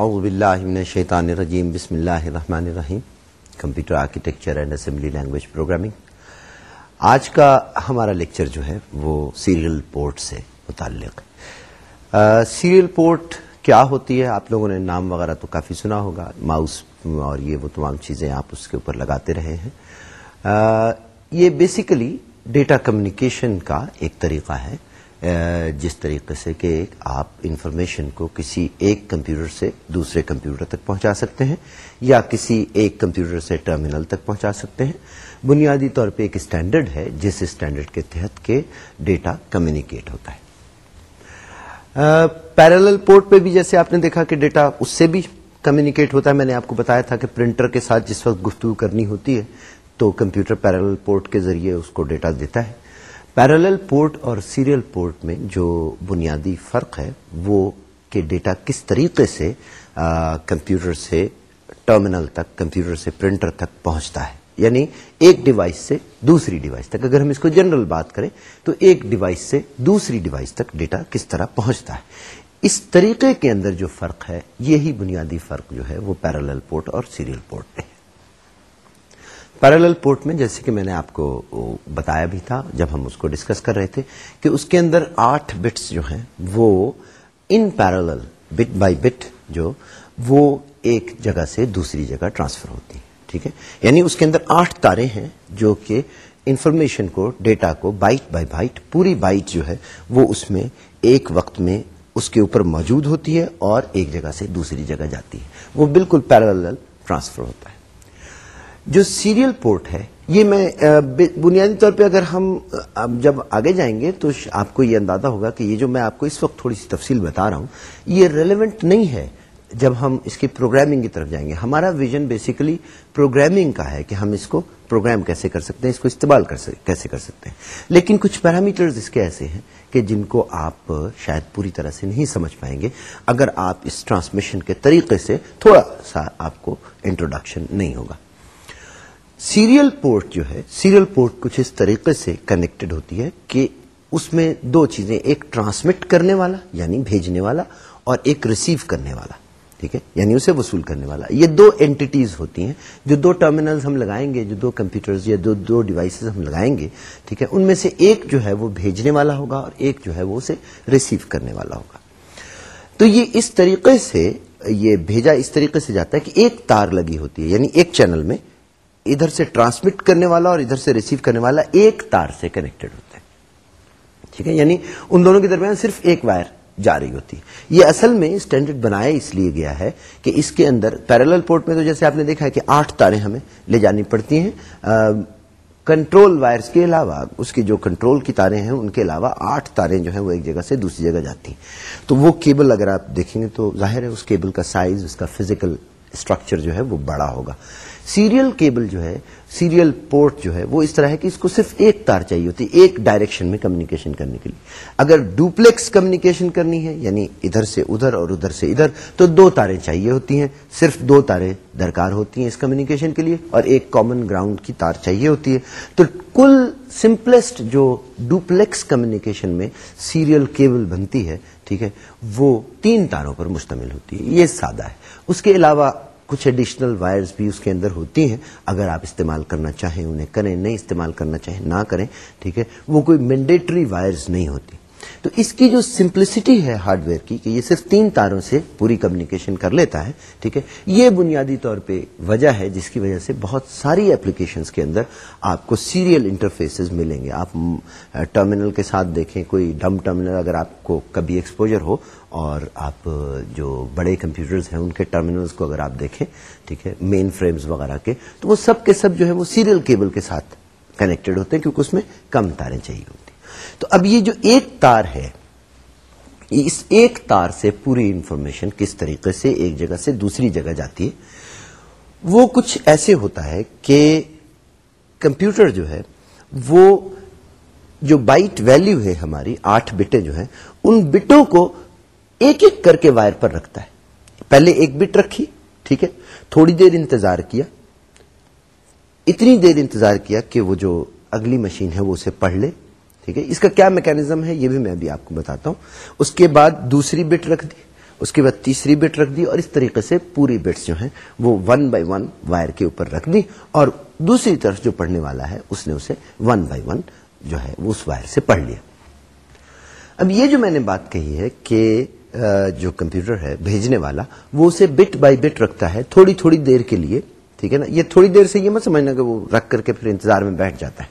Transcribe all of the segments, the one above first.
اعوذ باللہ من الشیطان الرجیم، بسم اللہ الرحمن الرحیم۔ Computer architecture and assembly language programming. آج کا ہمارا لیکچر جو ہے وہ سیریل پورٹ سے متعلق۔ سیریل پورٹ کیا ہوتی ہے؟ آپ لوگوں نے نام وغیرہ تو کافی سنا ہوگا۔ ماؤس اور یہ وہ تمام چیزیں آپ اس کے اوپر لگاتے رہے ہیں۔ یہ بیسیکلی ڈیٹا کمیونیکیشن کا ایک طریقہ ہے۔ جس طریقے سے کہ آپ انفارمیشن کو کسی ایک کمپیوٹر سے دوسرے کمپیوٹر تک پہنچا سکتے ہیں یا کسی ایک کمپیوٹر سے ٹرمینل تک پہنچا سکتے ہیں۔ بنیادی طور پہ ایک اسٹینڈرڈ ہے، جس اسٹینڈرڈ کے تحت کے ڈیٹا کمیونیکیٹ ہوتا ہے۔ پیرل پورٹ پہ بھی جیسے آپ نے دیکھا کہ ڈیٹا اس سے بھی کمیونیکیٹ ہوتا ہے۔ میں نے آپ کو بتایا تھا کہ پرنٹر کے ساتھ جس وقت گفتگو کرنی ہوتی ہے تو کمپیوٹر پیرل پورٹ کے ذریعے اس کو ڈیٹا دیتا ہے۔ پیرل پورٹ اور سیریل پورٹ میں جو بنیادی فرق ہے، وہ کہ ڈیٹا کس طریقے سے کمپیوٹر سے ٹرمینل تک، کمپیوٹر سے پرنٹر تک پہنچتا ہے۔ یعنی ایک ڈیوائس سے دوسری ڈیوائس تک۔ اگر ہم اس کو جنرل بات کریں، تو ایک ڈیوائس سے دوسری ڈیوائس تک ڈیٹا کس طرح پہنچتا ہے۔ اس طریقے کے اندر جو فرق ہے، یہی بنیادی فرق جو ہے، وہ پیرل پورٹ اور سیریل پورٹ میں۔ ہے پیرل پورٹ میں، جیسے کہ میں نے آپ کو بتایا بھی تھا جب ہم اس کو ڈسکس کر رہے تھے کہ اس کے اندر آٹھ بٹس جو ہیں وہ ان پیرل بٹ بائی بٹ جو وہ ایک جگہ سے دوسری جگہ ٹرانسفر ہوتی ہیں، ٹھیک ہے؟ یعنی اس کے اندر آٹھ تارے ہیں جو کہ انفارمیشن کو ڈیٹا کو بائٹ بائی بائٹ پوری بائٹ جو ہے وہ اس میں ایک وقت میں اس کے اوپر موجود ہوتی ہے اور ایک جگہ سے دوسری جگہ جاتی ہے۔ وہ بالکل پیرل ٹرانسفر ہوتا ہے۔ جو سیریل پورٹ ہے، یہ میں بنیادی طور پہ اگر ہم جب آگے جائیں گے تو آپ کو یہ اندازہ ہوگا کہ یہ جو میں آپ کو اس وقت تھوڑی سی تفصیل بتا رہا ہوں، یہ ریلیونٹ نہیں ہے جب ہم اس کی پروگرامنگ کی طرف جائیں گے۔ ہمارا ویژن بیسیکلی پروگرامنگ کا ہے کہ ہم اس کو پروگرام کیسے کر سکتے ہیں، اس کو استعمال کیسے کر سکتے ہیں۔ لیکن کچھ پیرامیٹرز اس کے ایسے ہیں کہ جن کو آپ شاید پوری طرح سے نہیں سمجھ پائیں گے۔ اگر آپ اس ٹرانسمیشن کے طریقے سے تھوڑا سا آپ کو انٹروڈکشن نہیں ہوگا۔ سیریل پورٹ جو ہے، سیریل پورٹ کچھ اس طریقے سے کنیکٹڈ ہوتی ہے کہ اس میں دو چیزیں، ایک ٹرانسمٹ کرنے والا یعنی بھیجنے والا، اور ایک ریسیو کرنے والا، ٹھیک ہے؟ یعنی اسے وصول کرنے والا۔ یہ دو اینٹیز ہوتی ہیں جو دو ٹرمینلز ہم لگائیں گے، جو دو کمپیوٹرز یا دو دو ڈیوائسز ہم لگائیں گے، ٹھیک ہے؟ ان میں سے ایک جو ہے وہ بھیجنے والا ہوگا اور ایک جو ہے وہ اسے ریسیو کرنے والا ہوگا۔ تو یہ اس طریقے سے، یہ بھیجا اس طریقے سے جاتا ہے کہ ایک تار لگی ہوتی ہے یعنی ایک چینل میں ادھر سے ٹرانسمٹ کرنے والا اور ادھر سے ریسیو کرنے والا ایک تار سے کنیکٹڈ ہوتا ہے ٹھیک ہے؟ یعنی ان دونوں کے درمیان صرف ایک وائر جا رہی ہوتی۔ یہ اصل میں اسٹینڈرڈ بنایا اس لیے گیا ہے کہ اس کے اندر پیرل پورٹ میں تو جیسے آپ نے دیکھا ہے کہ آٹھ تاریں ہمیں لے جانی پڑتی ہیں۔ کنٹرول وائرز کے علاوہ اس کی جو کنٹرول کی تاریں ہیں، ان کے علاوہ آٹھ تاریں جو ہیں وہ ایک جگہ سے دوسری جگہ جاتی ہیں۔ تو وہ کیبل اگر آپ دیکھیں گے تو ظاہر ہے اس کیبل کا سائز اس کا فزیکل اسٹرکچر جو ہے وہ بڑا ہوگا۔ سیریل کیبل جو ہے سیریل پورٹ جو ہے، وہ اس طرح ہے کہ اس کو صرف ایک تار چاہیے ہوتی ہے، ایک ڈائریکشن میں کمیونیکیشن کرنے کے لیے۔ اگر ڈوپلیکس کمیونیکیشن کرنی ہے یعنی ادھر سے ادھر اور ادھر سے ادھر، تو دو تاریں چاہیے ہوتی ہیں۔ صرف دو تاریں درکار ہوتی ہیں اس کمیونیکیشن کے لیے، اور ایک کامن گراؤنڈ کی تار چاہیے ہوتی ہے۔ تو کل سمپلسٹ جو ڈوپلیکس کمیونیکیشن میں سیریل کیبل بنتی ہے، ٹھیک ہے، وہ تین تاروں پر مشتمل ہوتی ہے۔ یہ سادہ ہے۔ اس کے علاوہ کچھ ایڈیشنل وائرز بھی اس کے اندر ہوتی ہیں۔ اگر آپ استعمال کرنا چاہیں، انہیں کریں، نہیں استعمال کرنا چاہیں، نہ کریں، ٹھیک ہے؟ وہ کوئی مینڈیٹری وائرز نہیں ہوتی۔ تو اس کی جو سمپلسٹی ہے ہارڈ ویئر کی، کہ یہ صرف تین تاروں سے پوری کمیونیکیشن کر لیتا ہے، ٹھیک ہے؟ یہ بنیادی طور پہ وجہ ہے جس کی وجہ سے بہت ساری اپلیکیشنز کے اندر آپ کو سیریل انٹرفیسز ملیں گے۔ آپ ٹرمینل کے ساتھ دیکھیں، کوئی ڈم ٹرمینل اگر آپ کو کبھی ایکسپوجر ہو اور آپ جو بڑے کمپیوٹرز ہیں، ان کے ٹرمینلز کو اگر آپ دیکھیں، ٹھیک ہے مین فریمز وغیرہ کے، تو وہ سب کے سب جو ہے وہ سیریل کیبل کے ساتھ کنیکٹڈ ہوتے ہیں، کیونکہ اس میں کم تاریں چاہیے ہوتی تو اب یہ جو ایک تار ہے اس ایک تار سے پوری انفارمیشن کس طریقے سے ایک جگہ سے دوسری جگہ جاتی ہے، وہ کچھ ایسے ہوتا ہے کہ کمپیوٹر جو ہے، وہ جو بائٹ ویلیو ہے ہماری، آٹھ بٹیں جو ہیں، ان بٹوں کو ایک ایک کر کے وائر پر رکھتا ہے۔ پہلے ایک بٹ رکھی، ٹھیک ہے، تھوڑی دیر انتظار کیا۔ اتنی دیر انتظار کیا کہ وہ جو اگلی مشین ہے وہ اسے پڑھ لے، ٹھیک ہے۔ اس کا کیا میکینزم ہے یہ بھی میں ابھی آپ کو بتاتا ہوں۔ اس کے بعد دوسری بٹ رکھ دی، اس کے بعد تیسری بٹ رکھ دی اور اس طریقے سے پوری بٹس جو ہیں وہ ون بائی ون وائر کے اوپر رکھ دی اور دوسری طرف جو پڑھنے والا ہے اس نے اسے ون بائی ون جو ہے وہ اس وائر سے پڑھ لیا۔ اب یہ جو میں نے بات کہی ہے کہ جو کمپیوٹر ہے، بھیجنے والا، وہ اسے بٹ بائی بٹ رکھتا ہے، تھوڑی تھوڑی دیر کے لیے، ٹھیک ہے نا؟ یہ تھوڑی دیر سے یہ مت سمجھنا کہ وہ رکھ کر کے پھر انتظار میں بیٹھ جاتا ہے۔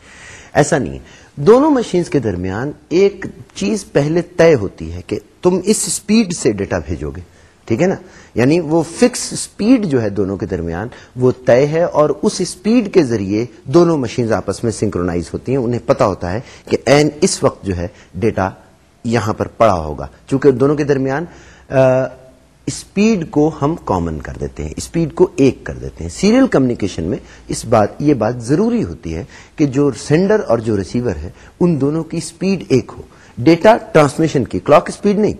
ایسا نہیں ہے۔ دونوں مشینز کے درمیان ایک چیز پہلے طے ہوتی ہے کہ تم اس اسپیڈ سے ڈیٹا بھیجو گے، ٹھیک ہے نا؟ یعنی وہ فکس اسپیڈ جو ہے دونوں کے درمیان، وہ طے ہے اور اس اسپیڈ کے ذریعے دونوں مشینز آپس میں سنکرونائز ہوتی ہیں۔ انہیں پتا ہوتا ہے کہ این اس وقت جو ہے ڈیٹا یہاں پر پڑا ہوگا۔ چونکہ دونوں کے درمیان اسپیڈ کو ہم کامن کر دیتے ہیں، اسپیڈ کو ایک کر دیتے ہیں۔ سیریل کمیونیکیشن میں اس بات، یہ بات ضروری ہوتی ہے کہ جو سینڈر اور جو ریسیور ہے، ان دونوں کی اسپیڈ ایک ہو۔ ڈیٹا ٹرانسمیشن کی کلاک اسپیڈ نہیں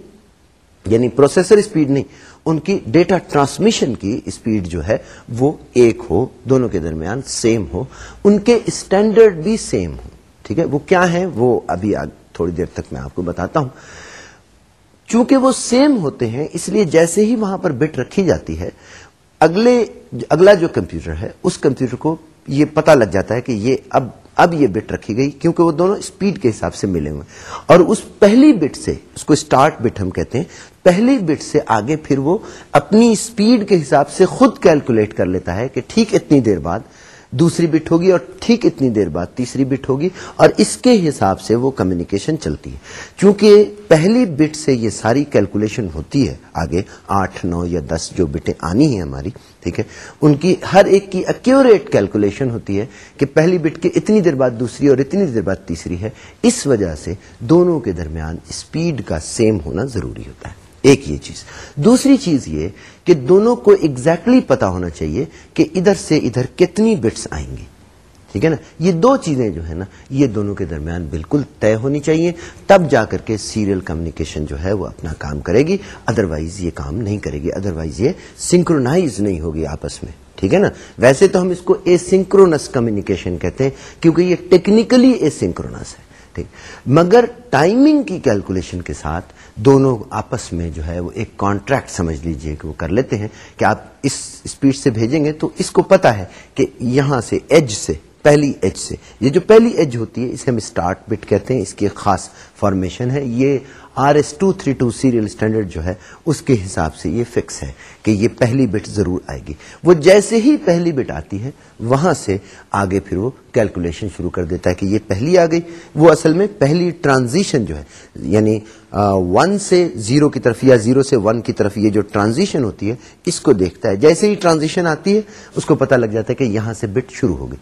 یعنی پروسیسر اسپیڈ نہیں، ان کی ڈیٹا ٹرانسمیشن کی اسپیڈ جو ہے، وہ ایک ہو، دونوں کے درمیان سیم ہو۔ ان کے اسٹینڈرڈ بھی سیم ہو ٹھیک ہے؟ وہ کیا ہے وہ ابھی تھوڑی دیر تک میں آپ کو بتاتا ہوں۔ چونکہ وہ سیم ہوتے ہیں، اس لیے جیسے ہی وہاں پر بٹ رکھی جاتی ہے، اگلے، اگلا جو کمپیوٹر ہے، اس کمپیوٹر کو یہ پتا لگ جاتا ہے کہ یہ اب اب یہ بٹ رکھی گئی، کیونکہ وہ دونوں اسپیڈ کے حساب سے ملے ہوئے اور اس پہلی بٹ سے، اس کو اسٹارٹ بٹ ہم کہتے ہیں، پہلی بٹ سے آگے پھر وہ اپنی اسپیڈ کے حساب سے خود کیلکولیٹ کر لیتا ہے کہ ٹھیک اتنی دیر بعد دوسری بٹ ہوگی اور ٹھیک اتنی دیر بعد تیسری بٹ ہوگی اور اس کے حساب سے وہ کمیونیکیشن چلتی ہے۔ چونکہ پہلی بٹ سے یہ ساری کیلکولیشن ہوتی ہے، آگے آٹھ، نو یا دس جو بٹیں آنی ہیں ہماری، ٹھیک ہے، ان کی ہر ایک کی ایکوریٹ کیلکولیشن ہوتی ہے کہ پہلی بٹ کے اتنی دیر بعد دوسری اور اتنی دیر بعد تیسری ہے۔ اس وجہ سے دونوں کے درمیان اسپیڈ کا سیم ہونا ضروری ہوتا ہے۔ ایک یہ چیز۔ دوسری چیز یہ کہ دونوں کو ایگزیکٹلی پتا ہونا چاہیے کہ ادھر سے ادھر کتنی بٹس آئیں گی۔ ٹھیک ہے نا؟ یہ دو چیزیں جو ہے نا، یہ دونوں کے درمیان بالکل طے ہونی چاہیے۔ تب جا کر کے سیریل کمیونیکیشن جو ہے وہ اپنا کام کرے گی۔ ادروائز یہ کام نہیں کرے گی۔ ادروائز یہ سنکرونائز نہیں ہوگی آپس میں۔ ٹھیک ہے نا؟ ویسے تو ہم اس کو اے سنکرونس کمیونیکیشن کہتے ہیں، کیونکہ یہ ٹیکنیکلی اے سنکرونس ہے۔ ٹھیک۔ مگر ٹائمنگ کی کیلکولیشن کے ساتھ دونوں آپس میں جو ہے وہ ایک کانٹریکٹ سمجھ لیجیے کہ وہ کر لیتے ہیں کہ آپ اس اسپیڈ سے بھیجیں گے تو اس کو پتا ہے کہ یہاں سے ایج سے، پہلی ایج سے۔ یہ جو پہلی ایج ہوتی ہے، اسے ہم اسٹارٹ بٹ کہتے ہیں، اس کی ایک خاص فارمیشن ہے۔ یہ R S two three two serial standard جو ہے، اس کے حساب سے یہ فکس ہے کہ یہ پہلی بٹ ضرور آئے گی۔ وہ جیسے ہی پہلی بٹ آتی ہے، وہاں سے آگے پھر وہ کیلکولیشن شروع کر دیتا ہے کہ یہ پہلی آ گئی۔ وہ اصل میں پہلی ٹرانزیشن جو ہے یعنی ون سے زیرو کی طرف یا زیرو سے ون کی طرف یہ جو ٹرانزیشن ہوتی ہے، اس کو دیکھتا ہے۔ جیسے ہی ٹرانزیشن آتی ہے، اس کو پتا لگ جاتا ہے کہ یہاں سے بٹ شروع ہوگی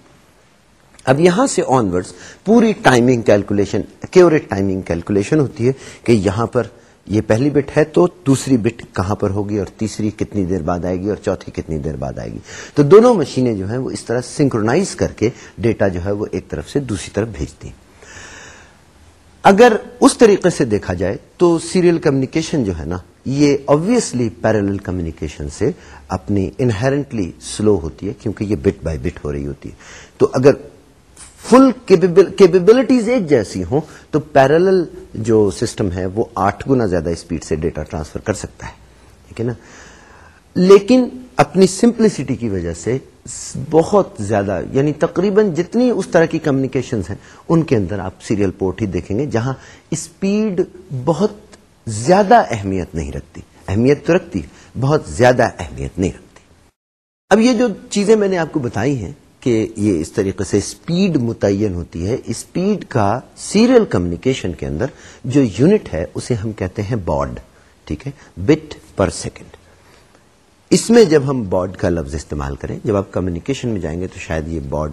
اب یہاں سے آن ورڈ پوری timing calculation accurate timing calculation ہوتی ہے کہ یہاں پر یہ پہلی بٹ ہے تو دوسری بٹ کہاں پر ہوگی اور تیسری کتنی دیر بعد آئے گی اور چوتھی کتنی دیر بعد آئے گی۔ تو دونوں مشینیں جو ہیں وہ اس طرح سنکرونائز کر کے ڈیٹا جو ہے وہ ایک طرف سے دوسری طرف بھیجتی ہیں۔ اگر اس طریقے سے دیکھا جائے تو سیریل کمیونیکیشن جو ہے نا، یہ آبویسلی پیرل کمیونیکیشن سے اپنی انہرنٹلی سلو ہوتی ہے کیونکہ یہ بٹ بائی بٹ ہو رہی ہوتی ہے۔ تو اگر فل کیپبلٹیز ایک جیسی ہوں، تو پیرل جو سسٹم ہے، وہ آٹھ گنا زیادہ اسپیڈ سے ڈیٹا ٹرانسفر کر سکتا ہے۔ ٹھیک ہے نا؟ لیکن اپنی سمپلسٹی کی وجہ سے بہت زیادہ یعنی تقریباً جتنی اس طرح کی کمیونیکیشن ہیں، ان کے اندر آپ سیریل پورٹ ہی دیکھیں گے، جہاں اسپیڈ بہت زیادہ اہمیت نہیں رکھتی۔ اہمیت تو رکھتی، بہت زیادہ اہمیت نہیں رکھتی۔ اب یہ جو چیزیں میں نے آپ کو بتائی ہیں کہ یہ اس طریقے سے اسپیڈ متعین ہوتی ہے اسپیڈ کا سیریل کمیونیکیشن کے اندر جو یونٹ ہے، اسے ہم کہتے ہیں بارڈ، ٹھیک ہے؟ But per second. اس میں جب ہم بارڈ کا لفظ استعمال کریں، جب آپ کمیونیکیشن میں جائیں گے تو شاید یہ بارڈ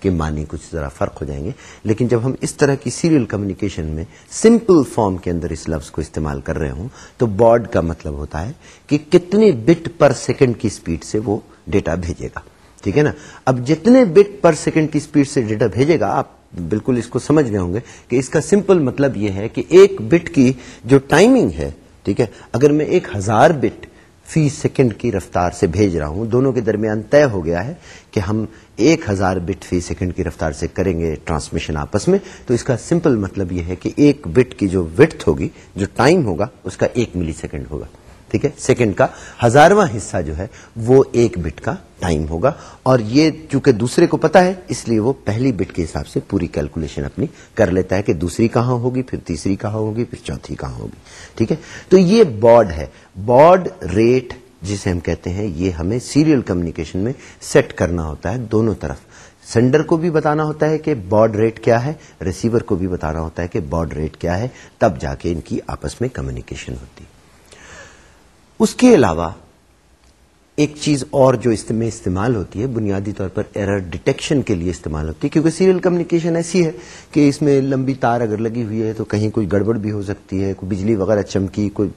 کے معنی کچھ ذرا فرق ہو جائیں گے۔ لیکن جب ہم اس طرح کی سیریل کمیونیکیشن میں سمپل فارم کے اندر اس لفظ کو استعمال کر رہے ہوں، تو بارڈ کا مطلب ہوتا ہے کہ کتنے بٹ پر سیکنڈ کی اسپیڈ سے وہ ڈیٹا بھیجے گا۔ ٹھیک ہے نا؟ اب جتنے بٹ پر سیکنڈ کی اسپیڈ سے ڈیٹا بھیجے گا، آپ بالکل اس کو سمجھ گئے ہوں گے کہ اس کا سمپل مطلب یہ ہے کہ ایک بٹ کی جو ٹائمنگ ہے، ٹھیک ہے؟ اگر میں ایک ہزار بٹ فی سیکنڈ کی رفتار سے بھیج رہا ہوں، دونوں کے درمیان طے ہو گیا ہے کہ ہم ایک ہزار بٹ فی سیکنڈ کی رفتار سے کریں گے ٹرانسمیشن آپس میں، تو اس کا سمپل مطلب یہ ہے کہ ایک بٹ کی جو وٹھ ہوگی، جو ٹائم ہوگا، اس کا ایک ملی سیکنڈ ہوگا۔ ٹھیک ہے؟ سیکنڈ کا ہزارواں حصہ جو ہے وہ ایک بٹ کا ٹائم ہوگا اور یہ چونکہ دوسرے کو پتا ہے، اس لیے وہ پہلی بٹ کے حساب سے پوری کیلکولیشن اپنی کر لیتا ہے کہ دوسری کہاں ہوگی، پھر تیسری کہاں ہوگی، پھر چوتھی کہاں ہوگی، ٹھیک ہے؟ تو یہ بارڈ ہے۔ بارڈ ریٹ جسے ہم کہتے ہیں، یہ ہمیں سیریل کمیونیکیشن میں سیٹ کرنا ہوتا ہے دونوں طرف۔ سینڈر کو بھی بتانا ہوتا ہے کہ بارڈ ریٹ کیا ہے ریسیور کو بھی بتانا ہوتا ہے کہ بارڈ ریٹ کیا ہے، تب جا کے ان کی آپس میں کمیونیکیشن ہوتی۔ اس کے علاوہ ایک چیز اور جو اس میں استعمال ہوتی ہے، بنیادی طور پر ایرر ڈیٹیکشن کے لیے استعمال ہوتی ہے، کیونکہ سیریل کمیونیکیشن ایسی ہے کہ اس میں لمبی تار اگر لگی ہوئی ہے تو کہیں کوئی گڑبڑ بھی ہو سکتی ہے، کوئی بجلی وغیرہ چمکی، کوئی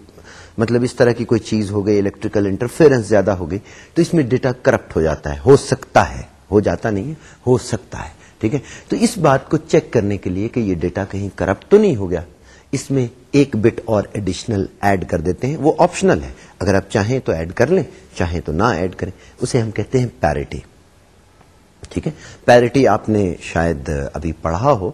مطلب اس طرح کی کوئی چیز ہو گئی الیکٹریکل انٹرفیئرنس زیادہ ہو گئی، تو اس میں ڈیٹا کرپٹ ہو جاتا ہے، ہو سکتا ہے، ہو جاتا نہیں ہے، ہو سکتا ہے، ٹھیک ہے؟ تو اس بات کو چیک کرنے کے لیے کہ یہ ڈیٹا کہیں کرپٹ تو نہیں ہو گیا۔ اس میں ایک بٹ اور ایڈیشنل ایڈ کر دیتے ہیں۔ وہ آپشنل ہے۔ اگر آپ چاہیں تو ایڈ کر لیں، چاہیں تو نہ ایڈ کریں۔ اسے ہم کہتے ہیں پیرٹی ٹھیک ہے؟ پیرٹی آپ نے شاید ابھی پڑھا ہو۔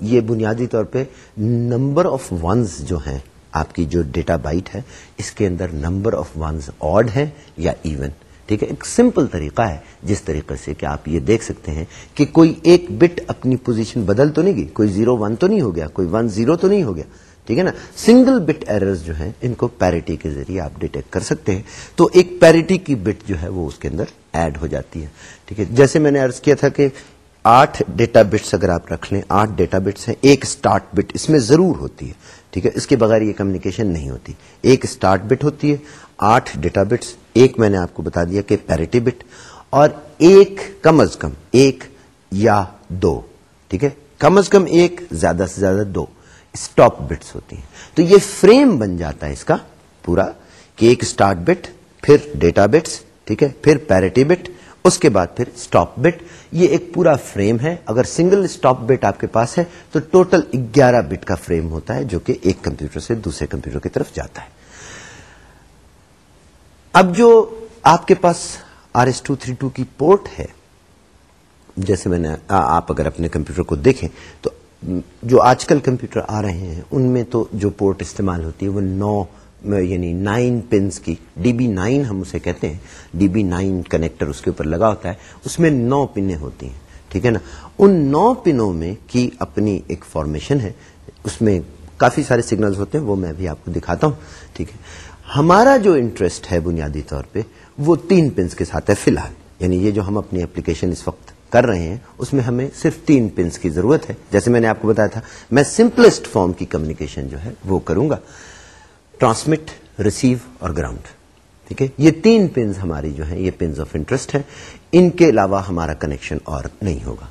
یہ بنیادی طور پہ نمبر آف ونز جو ہیں، آپ کی جو ڈیٹا بائٹ ہے، اس کے اندر نمبر آف ونز آڈ ہے یا ایون ٹھیک ہے، ایک سمپل طریقہ ہے، جس طریقے سے کہ آپ یہ دیکھ سکتے ہیں کہ کوئی ایک بٹ اپنی پوزیشن بدل تو نہیں گئی، کوئی زیرو ون تو نہیں ہو گیا، کوئی ون زیرو تو نہیں ہو گیا، ٹھیک ہے نا؟ سنگل بٹ ایررز جو ہیں، ان کو پیرٹی کے ذریعے آپ ڈیٹیکٹ کر سکتے ہیں۔ تو ایک پیرٹی کی بٹ جو ہے، وہ اس کے اندر ایڈ ہو جاتی ہے، ٹھیک ہے؟ جیسے میں نے ارض کیا تھا کہ آٹھ ڈیٹا بٹس اگر آپ رکھ لیں، آٹھ ڈیٹا بٹس ہیں، ایک اسٹارٹ بٹ اس میں ضرور ہوتی ہے، ٹھیک ہے؟ اس کے بغیر یہ کمیونیکیشن نہیں ہوتی۔ ایک اسٹارٹ بٹ ہوتی ہے آٹھ ڈیٹا بٹس، ایک میں نے آپ کو بتا دیا کہ پیرٹی بٹ، اور ایک کم از کم ایک یا دو، ٹھیک ہے؟ کم از کم ایک، زیادہ سے زیادہ دو اسٹاپ بٹس ہوتی ہیں۔ تو یہ فریم بن جاتا ہے اس کا پورا، کہ ایک اسٹارٹ بٹ، پھر ڈیٹا بٹس، ٹھیک ہے؟ پھر پیرٹی بٹ، اس کے بعد پھر اسٹاپ بٹ۔ یہ ایک پورا فریم ہے۔ اگر سنگل اسٹاپ بٹ آپ کے پاس ہے، تو ٹوٹل گیارہ بٹ کا فریم ہوتا ہے، جو کہ ایک کمپیوٹر سے دوسرے کمپیوٹر کی طرف جاتا ہے۔ اب جو آپ کے پاس R S two three two کی پورٹ ہے، جیسے میں نے آپ اگر اپنے کمپیوٹر کو دیکھیں، تو جو آج کل کمپیوٹر آ رہے ہیں، ان میں تو جو پورٹ استعمال ہوتی ہے، وہ نو یعنی نائن پنس کی، ڈی بی نائن ہم اسے کہتے ہیں، ڈی بی نائن کنیکٹر اس کے اوپر لگا ہوتا ہے، اس میں نو پنیں ہوتی ہیں، ٹھیک ہے نا؟ ان نو پنوں میں کی اپنی ایک فارمیشن ہے، اس میں کافی سارے سگنلز ہوتے ہیں، وہ میں بھی آپ کو دکھاتا ہوں، ٹھیک ہے؟ ہمارا جو انٹرسٹ ہے بنیادی طور پہ وہ تین پنس کے ساتھ ہے فی الحال۔ یعنی یہ جو ہم اپنی اپلیکیشن اس وقت کر رہے ہیں، اس میں ہمیں صرف تین پنس کی ضرورت ہے۔ جیسے میں نے آپ کو بتایا تھا، میں سمپلسٹ فارم کی کمیونیکیشن جو ہے وہ کروں گا۔ ٹرانسمٹ ریسیو اور گراؤنڈ ٹھیک ہے؟ یہ تین پنز ہماری جو ہیں، یہ پنز آف انٹرسٹ ہے ان کے علاوہ ہمارا کنیکشن اور نہیں ہوگا۔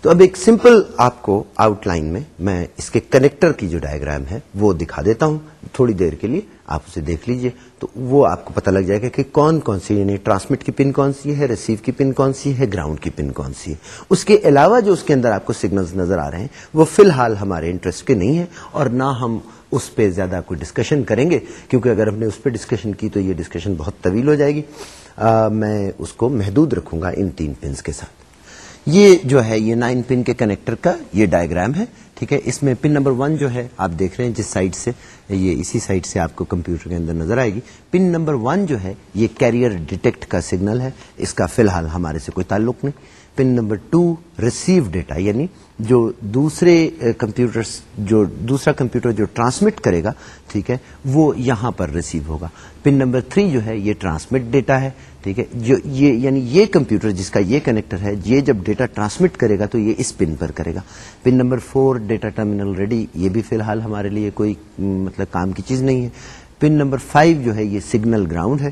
تو اب ایک سمپل آپ کو آؤٹ لائن میں میں اس کے کنیکٹر کی جو ڈائگرام ہے وہ دکھا دیتا ہوں۔ تھوڑی دیر کے لیے آپ اسے دیکھ لیجیے تو وہ آپ کو پتہ لگ جائے گا کہ کون کون سی یعنی ٹرانسمٹ کی پن کون سی ہے ریسیو کی پن کون سی ہے گراؤنڈ کی پن کون سی ہے۔ اس کے علاوہ جو اس کے اندر آپ کو سگنلز نظر آ رہے ہیں وہ فی الحال ہمارے انٹرسٹ کے نہیں ہے اور نہ ہم اس پہ زیادہ کوئی ڈسکشن کریں گے کیونکہ اگر ہم نے اس پہ ڈسکشن کی تو یہ ڈسکشن بہت طویل ہو جائے گی۔ آ, میں اس کو محدود رکھوں گا ان تین پنس کے ساتھ۔ یہ جو ہے یہ نائن پن کے کنیکٹر کا یہ ڈائگرام ہے۔ ٹھیک ہے؟ اس میں پن نمبر ون جو ہے، آپ دیکھ رہے ہیں جس سائڈ سے، یہ اسی سائڈ سے آپ کو کمپیوٹر کے اندر نظر آئے گی۔ پن نمبر ون جو ہے، یہ کیریئر ڈیٹیکٹ کا سگنل ہے۔ اس کا فی الحال ہمارے سے کوئی تعلق نہیں۔ Pin number two, receive data یعنی جو دوسرے کمپیوٹر جو دوسرا کمپیوٹر جو ٹرانسمٹ کرے گا، ٹھیک ہے، وہ یہاں پر ریسیو ہوگا۔ پن نمبر تھری جو ہے، یہ ٹرانسمٹ ڈیٹا ہے، ٹھیک ہے۔ جو یہ یعنی یہ کمپیوٹر جس کا یہ کنیکٹر ہے، یہ جب ڈیٹا ٹرانسمٹ کرے گا تو یہ اس پن پر کرے گا۔ Pin number four data terminal ready, یہ بھی فی الحال ہمارے لیے کوئی مطلب کام کی چیز نہیں ہے۔ پن نمبر فائیو جو ہے، یہ سگنل گراؤنڈ ہے۔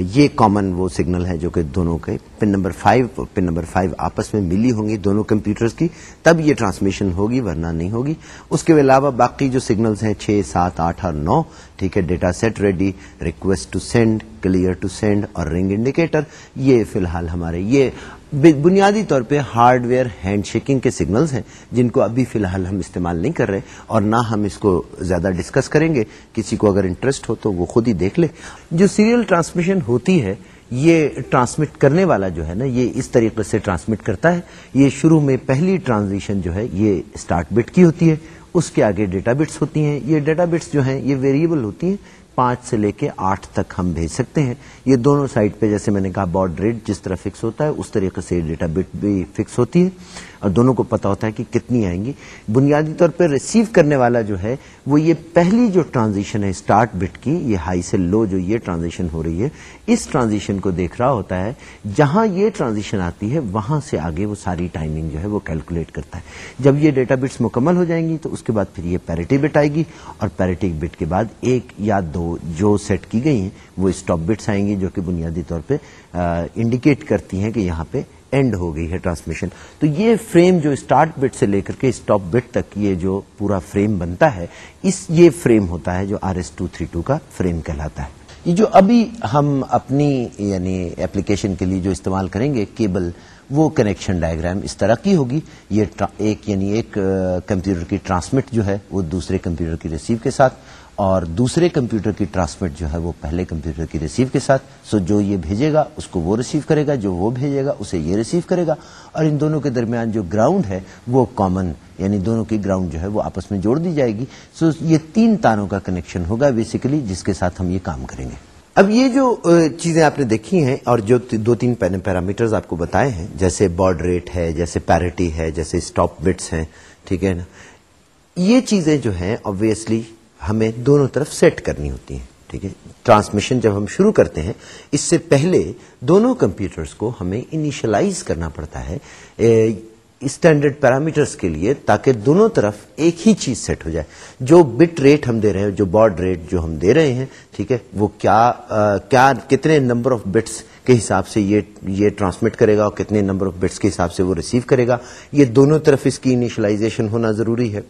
یہ کامن وہ سگنل ہے جو کہ دونوں کے pin number five, pin number five آپس میں ملی ہوں گی دونوں کمپیوٹرز کی۔ تب یہ ٹرانسمیشن ہوگی ورنہ نہیں ہوگی۔ اس کے علاوہ باقی جو سگنلز ہیں، چھ، سات، آٹھ اور نو، ٹھیک ہے، data set ready, request to send, clear to send اور رنگ انڈیکیٹر۔ یہ فی الحال ہمارے، یہ بنیادی طور پہ ہارڈ ویئر ہینڈ شیکنگ کے سگنلز ہیں، جن کو ابھی فی الحال ہم استعمال نہیں کر رہے، اور نہ ہم اس کو زیادہ ڈسکس کریں گے۔ کسی کو اگر انٹرسٹ ہو تو وہ خود ہی دیکھ لے۔ جو سیریل ٹرانسمیشن ہوتی ہے، یہ ٹرانسمٹ کرنے والا جو ہے نا، یہ اس طریقے سے ٹرانسمٹ کرتا ہے۔ یہ شروع میں پہلی ٹرانزیشن جو ہے، یہ اسٹارٹ بٹ کی ہوتی ہے۔ اس کے آگے ڈیٹا بٹس ہوتی ہیں۔ یہ ڈیٹا بٹس جو ہیں، یہ ویریبل ہوتی ہیں۔ پانچ سے لے کے آٹھ تک ہم بھیج سکتے ہیں۔ یہ دونوں سائڈ پہ جیسے میں نے کہا بارڈ ریٹ جس طرح فکس ہوتا ہے، اس طریقے سے ڈیٹا بٹ بھی فکس ہوتی ہے۔ اور دونوں کو پتا ہوتا ہے کہ کتنی آئیں گی۔ بنیادی طور پہ ریسیو کرنے والا جو ہے، وہ یہ پہلی جو ٹرانزیشن ہے اسٹارٹ بٹ کی، یہ ہائی سے لو جو یہ ٹرانزیشن ہو رہی ہے، اس ٹرانزیشن کو دیکھ رہا ہوتا ہے۔ جہاں یہ ٹرانزیشن آتی ہے، وہاں سے آگے وہ ساری ٹائمنگ جو ہے وہ کیلکولیٹ کرتا ہے۔ جب یہ ڈیٹا بٹس مکمل ہو جائیں گی، تو اس کے بعد پھر یہ پیرٹی بٹ آئے گی۔ اور پیرٹی بٹ کے بعد ایک یا دو جو سیٹ کی گئی ہیں، وہ اسٹاپ بٹس آئیں گی۔ جو کہ بنیادی طور پہ انڈیکیٹ کرتی ہیں کہ یہاں پہ اینڈ ہو گئی ہے ٹرانسمیشن تو یہ فریم جو اسٹارٹ بٹ سے لے کر کے اسٹاپ بٹ تک یہ جو پورا فریم بنتا ہے، اس یہ فریم ہوتا ہے جو R S two three two کا فریم کہلاتا ہے. یہ جو ابھی ہم اپنی یعنی اپلیکیشن کے لیے جو استعمال کریں گے کیبل وہ کنیکشن ڈائگرام اس طرح کی ہوگی. یہ ایک یعنی ایک کمپیوٹر کی ٹرانسمٹ جو ہے وہ دوسرے کمپیوٹر کی ریسیو کے ساتھ اور دوسرے کمپیوٹر کی ٹرانسمٹ جو ہے وہ پہلے کمپیوٹر کی ریسیو کے ساتھ، سو جو یہ بھیجے گا، اس کو وہ ریسیو کرے گا، جو وہ بھیجے گا، اسے یہ ریسیو کرے گا۔ اور ان دونوں کے درمیان جو گراؤنڈ ہے، وہ کامن یعنی دونوں کی گراؤنڈ جو ہے وہ آپس میں جوڑ دی جائے گی۔ سو یہ تین تاروں کا کنیکشن ہوگا بیسیکلی جس کے ساتھ ہم یہ کام کریں گے۔ اب یہ جو چیزیں آپ نے دیکھی ہیں، اور جو دو تین پیرامیٹرز آپ کو بتائے ہیں، جیسے بارڈ ریٹ ہے، جیسے پیرٹی ہے، جیسے اسٹاپ بٹس ہیں، ٹھیک ہے نا؟ یہ چیزیں جو ہیں آبویسلی ہمیں دونوں طرف سیٹ کرنی ہوتی ہیں، ٹھیک ہے؟ ٹرانسمیشن جب ہم شروع کرتے ہیں، اس سے پہلے دونوں کمپیوٹرز کو ہمیں انیشلائز کرنا پڑتا ہے اسٹینڈرڈ پیرامیٹرز کے لیے تاکہ دونوں طرف ایک ہی چیز سیٹ ہو جائے۔ جو بٹ ریٹ ہم دے رہے ہیں، جو بارڈ ریٹ جو ہم دے رہے ہیں، ٹھیک ہے؟ وہ کیا کیا، کتنے نمبر آف بٹس کے حساب سے یہ یہ ٹرانسمٹ کرے گا اور کتنے نمبر آف بٹس کے حساب سے وہ ریسیو کرے گا۔ یہ دونوں طرف اس کی انیشلائزیشن ہونا ضروری ہے۔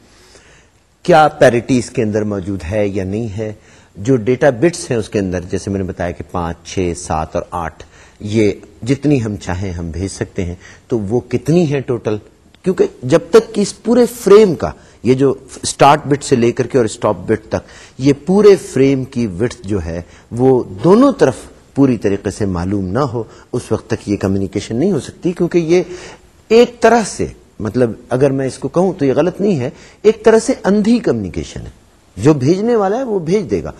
کیا پیرٹی اس کے اندر موجود ہے یا نہیں ہے؟ جو ڈیٹا بٹس ہیں اس کے اندر، جیسے میں نے بتایا کہ پانچ، چھ، سات اور آٹھ، یہ جتنی ہم چاہیں ہم بھیج سکتے ہیں، تو وہ کتنی ہے ٹوٹل کیونکہ جب تک کہ اس پورے فریم کا، یہ جو اسٹارٹ بٹ سے لے کر کے اور اسٹاپ بٹ تک، یہ پورے فریم کی وٹ جو ہے، وہ دونوں طرف پوری طریقے سے معلوم نہ ہو، اس وقت تک یہ کمیونیکیشن نہیں ہو سکتی، کیونکہ یہ ایک طرح سے مطلب اگر میں اس کو کہوں تو یہ غلط نہیں ہے، ایک طرح سے اندھی کمیونیکیشن ہے۔ جو بھیجنے والا ہے وہ بھیج دے گا۔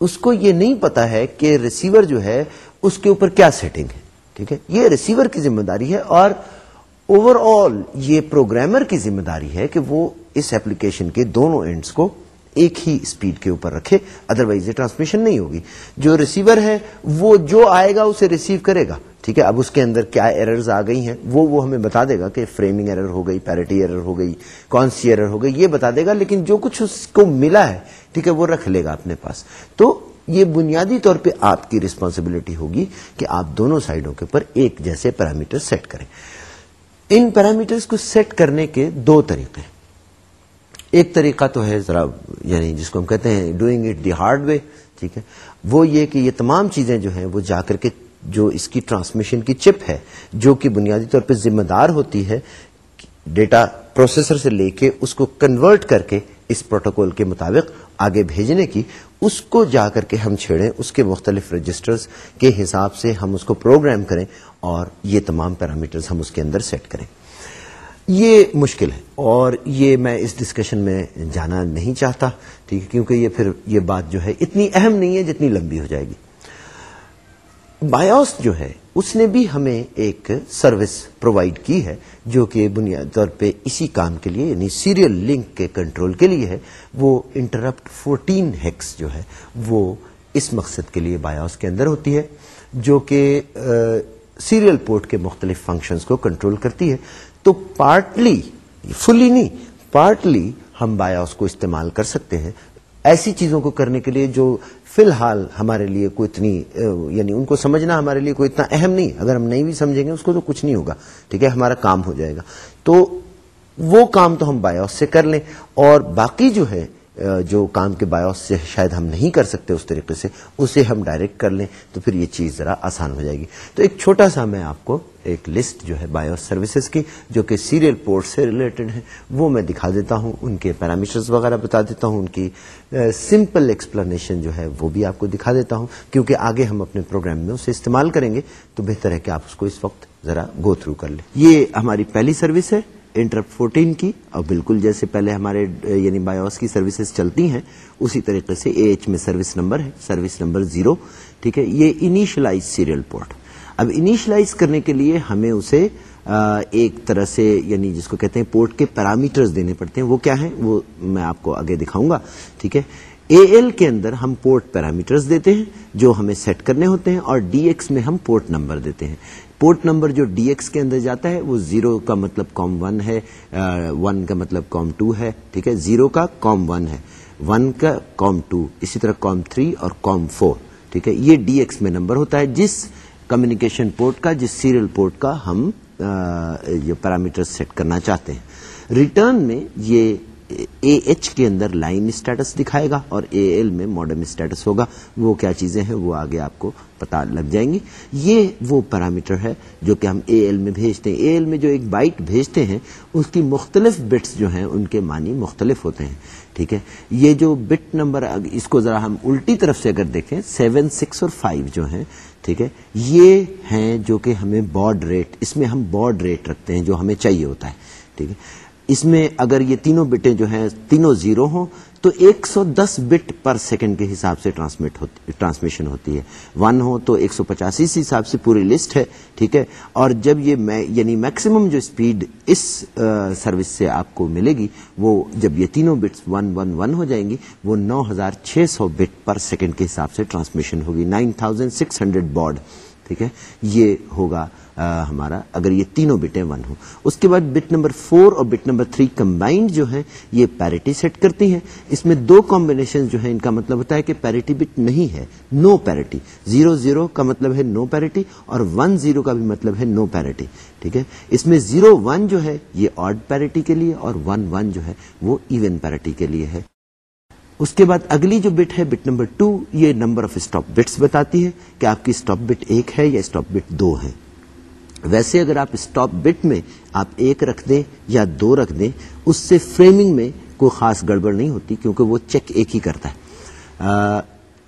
اس کو یہ نہیں پتا ہے کہ ریسیور جو ہے، اس کے اوپر کیا سیٹنگ ہے۔ ٹھیک ہے؟ یہ ریسیور کی ذمہ داری ہے اور اوور آل یہ پروگرامر کی ذمہ داری ہے کہ وہ اس ایپلیکیشن کے دونوں اینڈس کو ایک ہی اسپیڈ کے اوپر رکھے۔ ادروائز یہ ٹرانسمیشن نہیں ہوگی۔ جو ریسیور ہے، وہ جو آئے گا، اسے ریسیو کرے گا۔ ٹھیک ہے، اب اس کے اندر کیا ایررز آ گئی ہیں؟ وہ وہ ہمیں بتا دے گا کہ فریمنگ ایرر ہو گئی پیرٹی ایرر ہو گئی کون سی ایرر ہو گئی، یہ بتا دے گا، لیکن جو کچھ اس کو ملا ہے، ٹھیک ہے، وہ رکھ لے گا اپنے پاس۔ تو یہ بنیادی طور پہ آپ کی ریسپانسبلٹی ہوگی کہ آپ دونوں سائڈوں کے اوپر ایک جیسے پیرامیٹر سیٹ کریں۔ ان پیرامیٹرز کو سیٹ کرنے کے دو طریقے ایک طریقہ تو ہے ذرا یعنی جس کو ہم کہتے ہیں doing it the hard way ٹھیک ہے۔ وہ یہ کہ یہ تمام چیزیں جو ہیں، وہ جا کر کے جو اس کی ٹرانسمیشن کی چپ ہے، جو کہ بنیادی طور پہ ذمہ دار ہوتی ہے ڈیٹا پروسیسر سے لے کے اس کو کنورٹ کر کے اس پروٹوکول کے مطابق آگے بھیجنے کی، اس کو جا کر کے ہم چھیڑیں، اس کے مختلف رجسٹرز کے حساب سے ہم اس کو پروگرام کریں اور یہ تمام پیرامیٹرز ہم اس کے اندر سیٹ کریں۔ یہ مشکل ہے اور یہ میں اس ڈسکشن میں جانا نہیں چاہتا، ٹھیک ہے، کیونکہ یہ پھر یہ بات جو ہے اتنی اہم نہیں ہے جتنی لمبی ہو جائے گی۔ بایوس جو ہے، اس نے بھی ہمیں ایک سروس پرووائڈ کی ہے، جو کہ بنیادی طور پہ اسی کام کے لیے یعنی سیریل لنک کے کنٹرول کے لیے ہے۔ وہ انٹرپٹ فورٹین ہیکس جو ہے، وہ اس مقصد کے لیے بایوس کے اندر ہوتی ہے، جو کہ سیریل پورٹ کے مختلف فنکشنز کو کنٹرول کرتی ہے۔ تو پارٹلی، فلی نہیں، پارٹلی ہم بایوس کو استعمال کر سکتے ہیں۔ ایسی چیزوں کو کرنے کے لیے جو فی الحال ہمارے لیے کوئی اتنی یعنی ان کو سمجھنا ہمارے لیے کوئی اتنا اہم نہیں اگر ہم نہیں بھی سمجھیں گے، اس کو تو کچھ نہیں ہوگا۔ ٹھیک ہے؟ ہمارا کام ہو جائے گا۔ تو وہ کام تو ہم بایوس سے کر لیں۔ اور باقی جو ہے جو کام کے بایوس سے شاید ہم نہیں کر سکتے اس طریقے سے، اسے ہم ڈائریکٹ کر لیں تو پھر یہ چیز ذرا آسان ہو جائے گی۔ تو ایک چھوٹا سا میں آپ کو ایک لسٹ جو ہے بایوس سروسز کی، جو کہ سیریل پورٹ سے ریلیٹڈ ہے وہ میں دکھا دیتا ہوں، ان کے پیرامیٹرز وغیرہ بتا دیتا ہوں، ان کی سمپل ایکسپلینیشن جو ہے وہ بھی آپ کو دکھا دیتا ہوں۔ کیونکہ آگے ہم اپنے پروگرام میں اسے استعمال کریں گے، تو بہتر ہے کہ آپ اس کو اس وقت ذرا گو تھرو کر لیں۔ یہ ہماری پہلی سروس ہے۔ انٹرپٹ فورٹین کی اور بالکل جیسے پہلے ہمارے یعنی بایوس کی سروسز چلتی ہیں، اسی طریقے سے اے ایچ میں سروس نمبر ہے، سروس نمبر زیرو، ٹھیک ہے؟ یہ انیشلائز سیریل پورٹ۔ اب انیشلائز کرنے کے لیے ہمیں اسے ایک طرح سے یعنی جس کو کہتے ہیں پورٹ کے پیرامیٹرز دینے پڑتے ہیں۔ وہ کیا ہیں؟ وہ میں آپ کو آگے دکھاؤں گا، ٹھیک ہے؟ اے ایل کے اندر ہم پورٹ پیرامیٹرز دیتے ہیں جو ہمیں سیٹ کرنے ہوتے ہیں اور ڈی ایکس میں ہم پورٹ نمبر دیتے ہیں۔ پورٹ نمبر جو ڈی ایکس کے اندر جاتا ہے، وہ زیرو کا مطلب کام ون ہے ون کا مطلب کام ٹو ہے، ٹھیک ہے؟ زیرو کا کام ون ہے۔ ون کا کام ٹو، اسی طرح کام تھری اور کام فور، ٹھیک ہے؟ یہ ڈی ایکس میں نمبر ہوتا ہے، جس کمیونیکیشن پورٹ کا، جس سیریل پورٹ کا ہم یہ پیرامیٹر سیٹ کرنا چاہتے ہیں۔ ریٹرن میں یہ اے ایچ کے اندر لائن اسٹیٹس دکھائے گا اور اے ایل میں ماڈرن اسٹیٹس ہوگا۔ وہ کیا چیزیں ہیں وہ آگے آپ کو پتا لگ جائیں گی۔ یہ وہ پیرامیٹر ہے جو کہ ہم اے ایل میں بھیجتے ہیں۔ اے ایل میں جو ایک بائٹ بھیجتے ہیں، اس کی مختلف بٹس جو ہیں، ان کے معنی مختلف ہوتے ہیں۔ ٹھیک ہے؟ یہ جو بٹ نمبر، اس کو ذرا ہم الٹی طرف سے اگر دیکھیں، سیون، سکس اور فائیو جو ہیں، ٹھیک ہے؟ یہ ہیں جو کہ ہمیں بارڈ ریٹ، اس میں ہم بارڈ ریٹ رکھتے ہیں جو ہمیں چاہیے ہوتا ہے۔ ٹھیک ہے؟ اس میں اگر یہ تینوں بٹیں جو ہیں تینوں زیرو ہوں، تو ایک سو دس بٹ پر سیکنڈ کے حساب سے ٹرانسمٹ ہوتی، ٹرانسمیشن ہوتی ہے۔ ون ہو تو ایک سو پچاسی حساب سے پوری لسٹ ہے، ٹھیک ہے؟ اور جب یہ یعنی میکسیمم جو اسپیڈ اس سروس سے آپ کو ملے گی، وہ جب یہ تینوں بٹس ون ون ون ہو جائیں گی، وہ نو ہزار چھ سو بٹ پر سیکنڈ کے حساب سے ٹرانسمیشن ہوگی، nine thousand six hundred baud, ٹھیک ہے؟ یہ ہوگا ہمارا، اگر یہ تینوں بٹیں ون ہوں۔ اس کے بعد بٹ نمبر فور اور بٹ نمبر تھری کمبائنڈ جو ہیں، یہ پیرٹی سیٹ کرتی ہیں۔ اس میں دو کمبینیشن جو ہیں، ان کا مطلب ہوتا ہے کہ پیرٹی بٹ نہیں ہے نو پیرٹی زیرو زیرو کا مطلب ہے نو پیرٹی اور ون زیرو کا بھی مطلب ہے نو پیرٹی ٹھیک ہے؟ اس میں زیرو ون جو ہے، یہ آڈ پیرٹی کے لیے اور ون ون جو ہے، وہ ایون پیرٹی کے لیے ہے۔ اس کے بعد اگلی جو بٹ ہے بٹ نمبر ٹو یہ نمبر آف اسٹاپ بٹس بتاتی ہے کہ آپ کی اسٹاپ بٹ ایک ہے یا اسٹاپ بٹ دو ہے۔ ویسے اگر آپ اسٹاپ بٹ میں آپ ایک رکھ دیں یا دو رکھ دیں، اس سے فریمنگ میں کوئی خاص گڑبڑ نہیں ہوتی کیونکہ وہ چیک ایک ہی کرتا ہے۔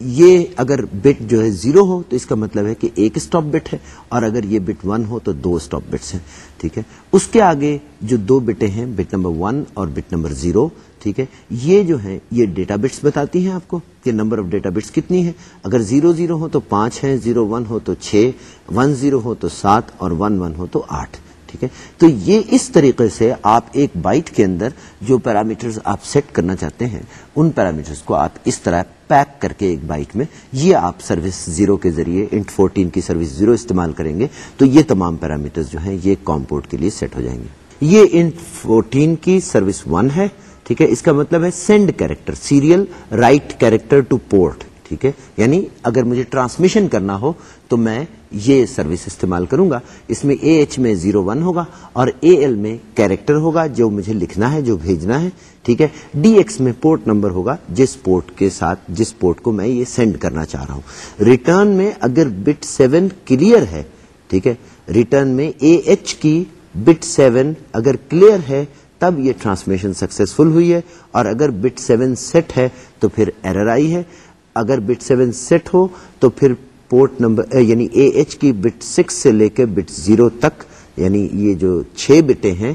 یہ اگر بٹ جو ہے زیرو ہو تو اس کا مطلب ہے کہ ایک اسٹاپ بٹ ہے اور اگر یہ بٹ ون ہو تو دو اسٹاپ بٹس ہیں، ٹھیک ہے؟ اس کے آگے جو دو بٹیں ہیں بٹ نمبر ون اور بٹ نمبر زیرو ٹھیک ہے؟ یہ جو ہے یہ ڈیٹا بٹس بتاتی ہیں آپ کو کہ نمبر آف ڈیٹا بٹس کتنی ہے اگر زیرو زیرو ہو تو پانچ ہے زیرو ون ہو تو چھ ون زیرو ہو تو سات اور ون ون ہو تو آٹھ۔ ٹھیک ہے؟ تو یہ اس طریقے سے آپ ایک بائٹ کے اندر جو پیرامیٹرز آپ سیٹ کرنا چاہتے ہیں، ان پیرامیٹرز کو آپ اس طرح پیک کر کے ایک بائٹ میں، یہ آپ سروس زیرو کے ذریعے، انٹ فورٹین کی سروس زیرو استعمال کریں گے، تو یہ تمام پیرامیٹرز جو ہیں، یہ کمپورٹ کے لیے سیٹ ہو جائیں گے۔ یہ انٹ فورٹین کی سروس ون ہے، ٹھیک ہے؟ اس کا مطلب ہے send character, serial write character to port, ٹھیک ہے؟ یعنی اگر مجھے ٹرانسمیشن کرنا ہو، تو میں یہ سروس استعمال کروں گا۔ اس میں اے ایچ میں زیرو ون ہوگا اور اے ایل میں کیریکٹر ہوگا جو مجھے لکھنا ہے، جو بھیجنا ہے، ٹھیک ہے؟ ڈی ایکس میں پورٹ نمبر ہوگا، جس پورٹ کے ساتھ، جس پورٹ کو میں یہ سینڈ کرنا چاہ رہا ہوں۔ ریٹرن میں اگر بٹ سیون کلیئر ہے، ٹھیک ہے؟ ریٹرن میں اے ایچ کی بٹ سیون اگر کلیئر ہے، تب یہ ٹرانسمیشن سکسیسفل ہوئی ہے۔ اور اگر بٹ سیون سیٹ ہے، تو پھر ایرر آئی ہے۔ اگر بٹ سیون سیٹ ہو، تو پھر پورٹ نمبر یعنی اے ایچ کی بٹ سکس سے لے کے بٹ زیرو تک یعنی یہ جو چھ بٹے ہیں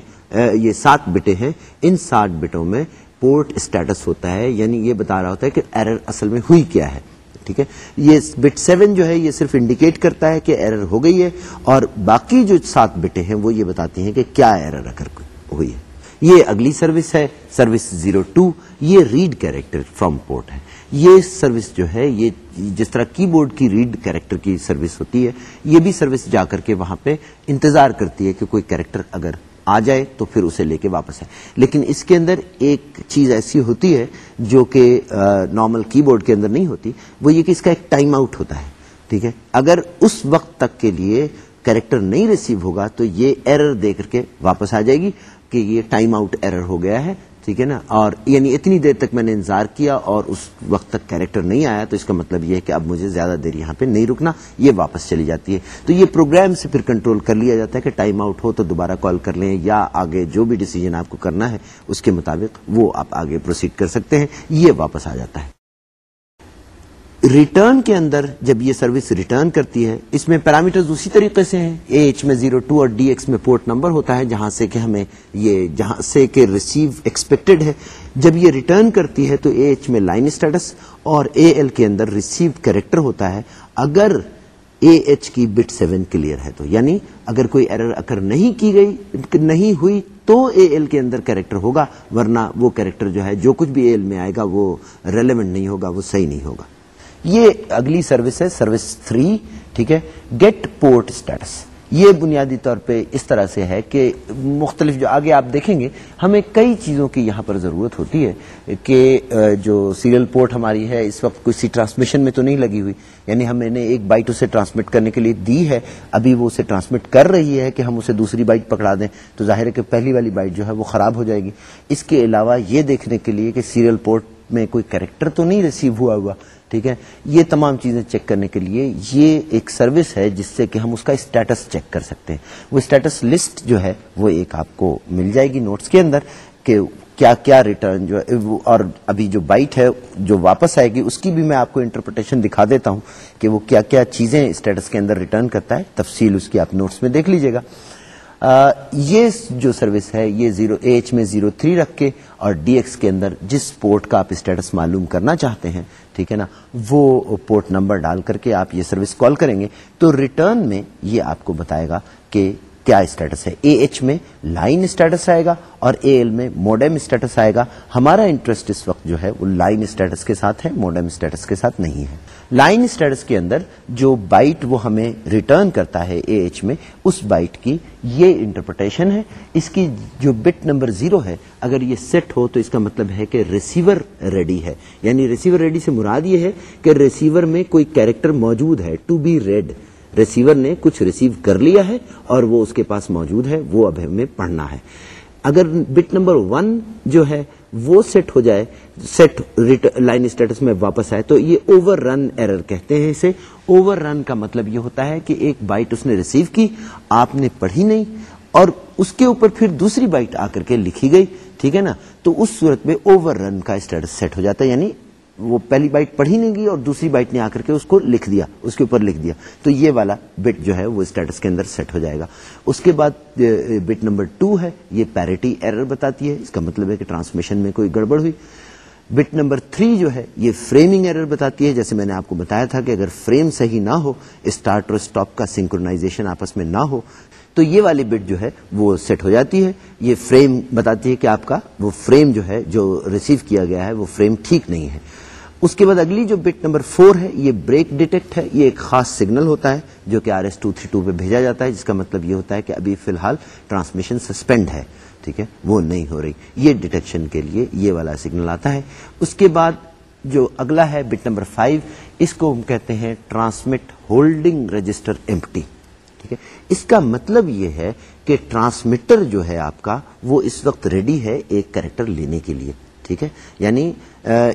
یہ سات بٹے ہیں، ان سات بٹوں میں پورٹ اسٹیٹس ہوتا ہے۔ یعنی یہ بتا رہا ہوتا ہے کہ ایرر اصل میں ہوئی کیا ہے، ٹھیک ہے؟ یہ بٹ سیون جو ہے، یہ صرف انڈیکیٹ کرتا ہے کہ ایرر ہو گئی ہے، اور باقی جو سات بٹے ہیں، وہ یہ بتاتی ہیں کہ کیا ایرر اگر ہوئی ہے۔ یہ اگلی سروس ہے، سروس زیرو ٹو، یہ ریڈ کیریکٹر فرام پورٹ ہے۔ یہ سروس جو ہے، یہ جس طرح کی بورڈ کی ریڈ کیریکٹر کی سروس ہوتی ہے، یہ بھی سروس جا کر کے وہاں پہ انتظار کرتی ہے کہ کوئی کیریکٹر اگر آ جائے تو پھر اسے لے کے واپس آئے۔ لیکن اس کے اندر ایک چیز ایسی ہوتی ہے جو کہ نارمل کی بورڈ کے اندر نہیں ہوتی، وہ یہ کہ اس کا ایک ٹائم آؤٹ ہوتا ہے۔ ٹھیک ہے؟ اگر اس وقت تک کے لیے کیریکٹر نہیں ریسیو ہوگا تو یہ ایرر دے کر کے واپس آ جائے گی کہ یہ ٹائم آؤٹ ایرر ہو گیا ہے۔ ٹھیک ہے نا؟ اور یعنی اتنی دیر تک میں نے انتظار کیا اور اس وقت تک کیریکٹر نہیں آیا، تو اس کا مطلب یہ ہے کہ اب مجھے زیادہ دیر یہاں پہ نہیں رکنا، یہ واپس چلی جاتی ہے۔ تو یہ پروگرام سے پھر کنٹرول کر لیا جاتا ہے کہ ٹائم آؤٹ ہو تو دوبارہ کال کر لیں یا آگے جو بھی ڈیسیجن آپ کو کرنا ہے، اس کے مطابق وہ آپ آگے پروسیڈ کر سکتے ہیں، یہ واپس آ جاتا ہے۔ ریٹرن کے اندر جب یہ سروس ریٹرن کرتی ہے، اس میں پیرامیٹر اسی طریقے سے ہیں۔ اے ایچ میں زیرو ٹو اور ڈی ایکس میں پورٹ نمبر ہوتا ہے، جہاں سے کہ ہمیں یہ، جہاں سے کہ ریسیو ایکسپیکٹڈ ہے۔ جب یہ ریٹرن کرتی ہے تو اے ایچ میں لائن اسٹیٹس اور اے ایل کے اندر ریسیو کریکٹر ہوتا ہے۔ اگر اے ایچ کی بٹ سیون کلیئر ہے تو یعنی اگر کوئی ایرر اکر نہیں کی گئی، نہیں ہوئی تو اے ایل کے اندر کریکٹر ہوگا، ورنہ وہ کریکٹر جو ہے، جو کچھ بھی اے ایل میں آئے گا، وہ ریلیونٹ نہیں ہوگا، وہ صحیح نہیں ہوگا۔ یہ اگلی سروس ہے، سروس تھری، ٹھیک ہے، گیٹ پورٹ اسٹیٹس یہ بنیادی طور پہ اس طرح سے ہے کہ مختلف جو آگے آپ دیکھیں گے، ہمیں کئی چیزوں کی یہاں پر ضرورت ہوتی ہے کہ جو سیریل پورٹ ہماری ہے، اس وقت کسی ٹرانسمیشن میں تو نہیں لگی ہوئی۔ یعنی ہم نے ایک بائٹ اسے ٹرانسمٹ کرنے کے لیے دی ہے، ابھی وہ اسے ٹرانسمٹ کر رہی ہے کہ ہم اسے دوسری بائٹ پکڑا دیں۔ تو ظاہر ہے کہ پہلی والی بائٹ جو ہے وہ خراب ہو جائے گی۔ اس کے علاوہ یہ دیکھنے کے لیے کہ سیریل پورٹ میں کوئی کریکٹر تو نہیں ریسیو ہوا ہوا ٹھیک ہے؟ یہ تمام چیزیں چیک کرنے کے لیے یہ ایک سروس ہے جس سے کہ ہم اس کا اسٹیٹس چیک کر سکتے ہیں۔ وہ اسٹیٹس لسٹ جو ہے وہ ایک آپ کو مل جائے گی نوٹس کے اندر کہ کیا کیا ریٹرن جو ہے اور ابھی جو بائٹ ہے جو واپس آئے گی، اس کی بھی میں آپ کو انٹرپریٹیشن دکھا دیتا ہوں کہ وہ کیا کیا چیزیں اسٹیٹس کے اندر ریٹرن کرتا ہے۔ تفصیل اس کی آپ نوٹس میں دیکھ لیجیے گا۔ یہ جو سروس ہے، یہ زیرو ایچ میں زیرو تھری رکھ کے اور ڈی ایکس کے اندر جس پورٹ کا آپ اسٹیٹس معلوم کرنا چاہتے ہیں، ٹھیک ہے نا؟ وہ پورٹ نمبر ڈال کر کے آپ یہ سروس کال کریں گے۔ تو ریٹرن میں یہ آپ کو بتائے گا کہ کیا اسٹیٹس ہے؟ اے ایچ میں لائن اسٹیٹس آئے گا اور اے ایل میں موڈم اسٹیٹس آئے گا۔ ہمارا انٹرسٹ اس وقت جو ہے وہ لائن اسٹیٹس کے ساتھ ہے موڈم اسٹیٹس کے ساتھ نہیں ہے۔ لائن اسٹیٹس کے اندر جو بائٹ وہ ہمیں ریٹرن کرتا ہے اے ایچ میں، اس بائٹ کی یہ انٹرپریٹیشن ہے۔ اس کی جو بٹ نمبر زیرو ہے، اگر یہ سیٹ ہو تو اس کا مطلب ہے کہ ریسیور ریڈی ہے۔ یعنی ریسیور ریڈی سے مراد یہ ہے کہ ریسیور میں کوئی کیریکٹر موجود ہے ٹو بی ریڈ ریسیور نے کچھ ریسیو کر لیا ہے اور وہ اس کے پاس موجود ہے، وہ اب ہمیں پڑھنا ہے۔ اگر بٹ نمبر ون جو ہے وہ سیٹ ہو جائے سیٹ لائن اسٹیٹس میں واپس آئے، تو یہ اوور رن ایرر کہتے ہیں اسے۔ اوور رن کا مطلب یہ ہوتا ہے کہ ایک بائٹ اس نے ریسیو کی، آپ نے پڑھی نہیں، اور اس کے اوپر پھر دوسری بائٹ آ کر کے لکھی گئی، ٹھیک ہے نا؟ تو اس صورت میں اوور رن کا اسٹیٹس سیٹ ہو جاتا ہے یعنی وہ پہلی بائٹ پڑھی نہیں گئی اور دوسری بائٹ نے آ کر کے اس کو لکھ دیا، اس کے اوپر لکھ دیا۔ تو یہ والا بٹ جو ہے وہ اسٹیٹس کے اندر سیٹ ہو جائے گا۔ اس کے بعد بٹ نمبر ٹو ہے، یہ پیرٹی ایرر بتاتی ہے۔ اس کا مطلب ہے کہ ٹرانسمیشن میں کوئی گڑبڑ ہوئی۔ بٹ نمبر تھری جو ہے، یہ فریمنگ ایرر بتاتی ہے۔ جیسے میں نے آپ کو بتایا تھا کہ اگر فریم صحیح نہ ہو اسٹارٹ اور اسٹاپ کا سنکرونائزیشن آپس میں نہ ہو، تو یہ والی بٹ جو ہے وہ سیٹ ہو جاتی ہے۔ یہ فریم بتاتی ہے کہ آپ کا وہ فریم جو ہے، جو ریسیو کیا گیا ہے، وہ فریم ٹھیک نہیں ہے۔ اس کے بعد اگلی جو بٹ نمبر فور ہے، یہ بریک ڈیٹیکٹ ہے، یہ ایک خاص سگنل ہوتا ہے جو کہ R S two three two پہ بھیجا جاتا ہے، جس کا مطلب یہ ہوتا ہے کہ ابھی فی الحال ٹرانسمیشن سسپینڈ ہے، ٹھیک ہے؟ وہ نہیں ہو رہی۔ یہ ڈیٹیکشن کے لیے یہ والا سگنل آتا ہے۔ اس کے بعد جو اگلا ہے، بٹ نمبر فائیو، اس کو ہم کہتے ہیں ٹرانسمٹ ہولڈنگ رجسٹر ایمپٹی ٹھیک ہے؟ اس کا مطلب یہ ہے کہ ٹرانسمیٹر جو ہے آپ کا، وہ اس وقت ریڈی ہے ایک کریکٹر لینے کے لیے۔ ٹھیک ہے؟ یعنی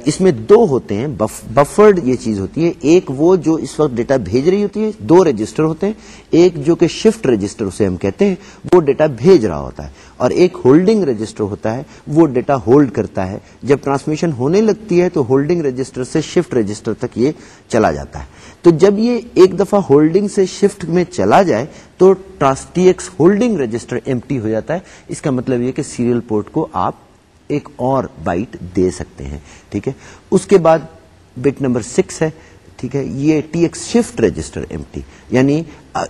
اس میں دو ہوتے ہیں بفرڈ یہ چیز ہوتی ہے، ایک وہ جو اس وقت ڈیٹا بھیج رہی ہوتی ہے، دو رجسٹر ہوتے ہیں، ایک جو کہ شفٹ رجسٹر اسے ہم کہتے ہیں، وہ ڈیٹا بھیج رہا ہوتا ہے، اور ایک ہولڈنگ رجسٹر ہوتا ہے، وہ ڈیٹا ہولڈ کرتا ہے، جب ٹرانسمیشن ہونے لگتی ہے تو ہولڈنگ رجسٹر سے شفٹ رجسٹر تک یہ چلا جاتا ہے۔ تو جب یہ ایک دفعہ ہولڈنگ سے شفٹ میں چلا جائے تو ٹی ایکس ہولڈنگ رجسٹر ایم ہو جاتا ہے۔ اس کا مطلب یہ کہ سیریل پورٹ کو آپ ایک اور بائٹ دے سکتے ہیں، ٹھیک ہے؟ اس کے بعد بٹ نمبر سکس ہے، ٹھیک ہے؟ یہ T X shift register empty یعنی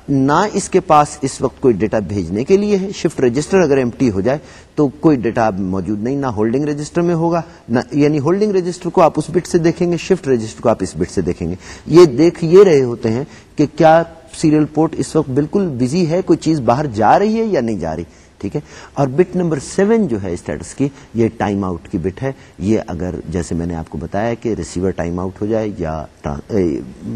نہ اس کے پاس اس وقت کوئی ڈیٹا بھیجنے کے لیے ہے شفٹ رجسٹر اگر ایم ٹی ہو جائے تو کوئی ڈیٹا موجود نہیں، نہ ہولڈنگ رجسٹر میں ہوگا، نہ یعنی ہولڈنگ رجسٹر کو آپ اس بٹ سے دیکھیں گے شفٹ رجسٹر کو آپ اس بٹ سے دیکھیں گے۔ یہ دیکھ یہ رہے ہوتے ہیں کہ کیا سیریل پورٹ اس وقت بالکل بزی ہے، کوئی چیز باہر جا رہی ہے یا نہیں جا رہی۔ ٹھیک ہے؟ اور بٹ نمبر سیون جو ہے اسٹیٹس کی، یہ ٹائم آؤٹ کی بٹ ہے۔ یہ اگر جیسے میں نے آپ کو بتایا کہ ریسیور ٹائم آؤٹ ہو جائے یا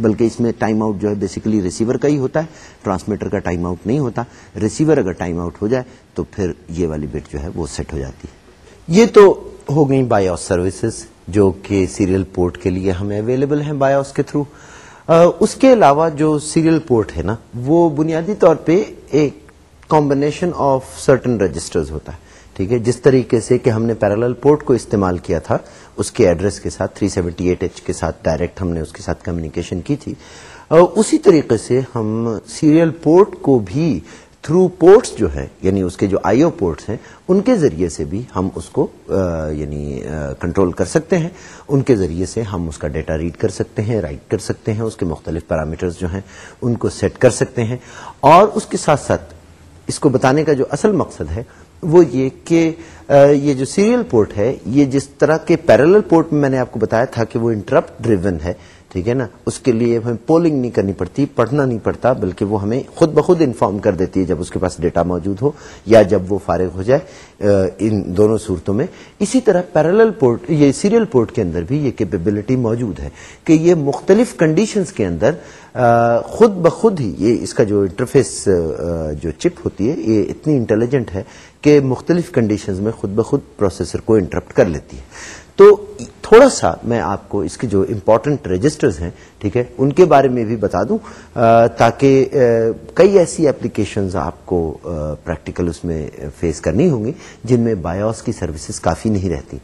بلکہ اس میں ٹائم آؤٹ جو ہے بیسیکلی ریسیور کا ہی ہوتا ہے، ٹرانسمیٹر کا ٹائم آؤٹ نہیں ہوتا۔ ریسیور اگر ٹائم آؤٹ ہو جائے تو پھر یہ والی بٹ جو ہے وہ سیٹ ہو جاتی ہے۔ یہ تو ہو گئی بایوس سروسز، جو کہ سیریل پورٹ کے لیے ہمیں اویلیبل ہیں بایوس کے تھرو۔ اس کے علاوہ جو سیریل پورٹ ہے نا، وہ بنیادی طور پہ ایک کمبینیشن آف سرٹن رجسٹر ہوتا ہے۔ ٹھیک ہے؟ جس طریقے سے کہ ہم نے پیرالل پورٹ کو استعمال کیا تھا، اس کے ایڈریس کے ساتھ 378 ایچ کے ساتھ ڈائریکٹ ہم نے اس کے ساتھ کمیونیکیشن کی تھی۔ اسی طریقے سے ہم سیریل پورٹ کو بھی تھرو پورٹس جو ہے یعنی اس کے جو آئی او پورٹس ہیں، ان کے ذریعے سے بھی ہم اس کو یعنی کنٹرول کر سکتے ہیں۔ ان کے ذریعے سے ہم اس کا ڈیٹا ریڈ کر سکتے ہیں رائٹ کر سکتے ہیں، اس کے مختلف پیرامیٹرز جو ہیں، ان کو سیٹ کر سکتے ہیں۔ اور اس کے ساتھ ساتھ اس کو بتانے کا جو اصل مقصد ہے وہ یہ کہ یہ جو سیریل پورٹ ہے، یہ جس طرح کے پیرل پورٹ میں میں نے آپ کو بتایا تھا کہ وہ انٹرپٹ ڈریون ہے ٹھیک ہے نا؟ اس کے لیے ہمیں پولنگ نہیں کرنی پڑتی، پڑھنا نہیں پڑتا، بلکہ وہ ہمیں خود بخود انفارم کر دیتی ہے جب اس کے پاس ڈیٹا موجود ہو یا جب وہ فارغ ہو جائے ان دونوں صورتوں میں۔ اسی طرح پیرل پورٹ یہ سیریل پورٹ کے اندر بھی یہ کیپیبلٹی موجود ہے کہ یہ مختلف کنڈیشنز کے اندر خود بخود ہی یہ اس کا جو انٹرفیس جو چپ ہوتی ہے، یہ اتنی انٹیلیجنٹ ہے کہ مختلف کنڈیشنز میں خود بخود پروسیسر کو انٹرپٹ کر لیتی ہے۔ تو تھوڑا سا میں آپ کو اس کے جو امپورٹنٹ رجسٹرز ہیں، ٹھیک ہے، ان کے بارے میں بھی بتا دوں تاکہ کئی ایسی اپلیکیشنز آپ کو پریکٹیکل اس میں فیس کرنی ہوں گی، جن میں بایوس کی سروسز کافی نہیں رہتی۔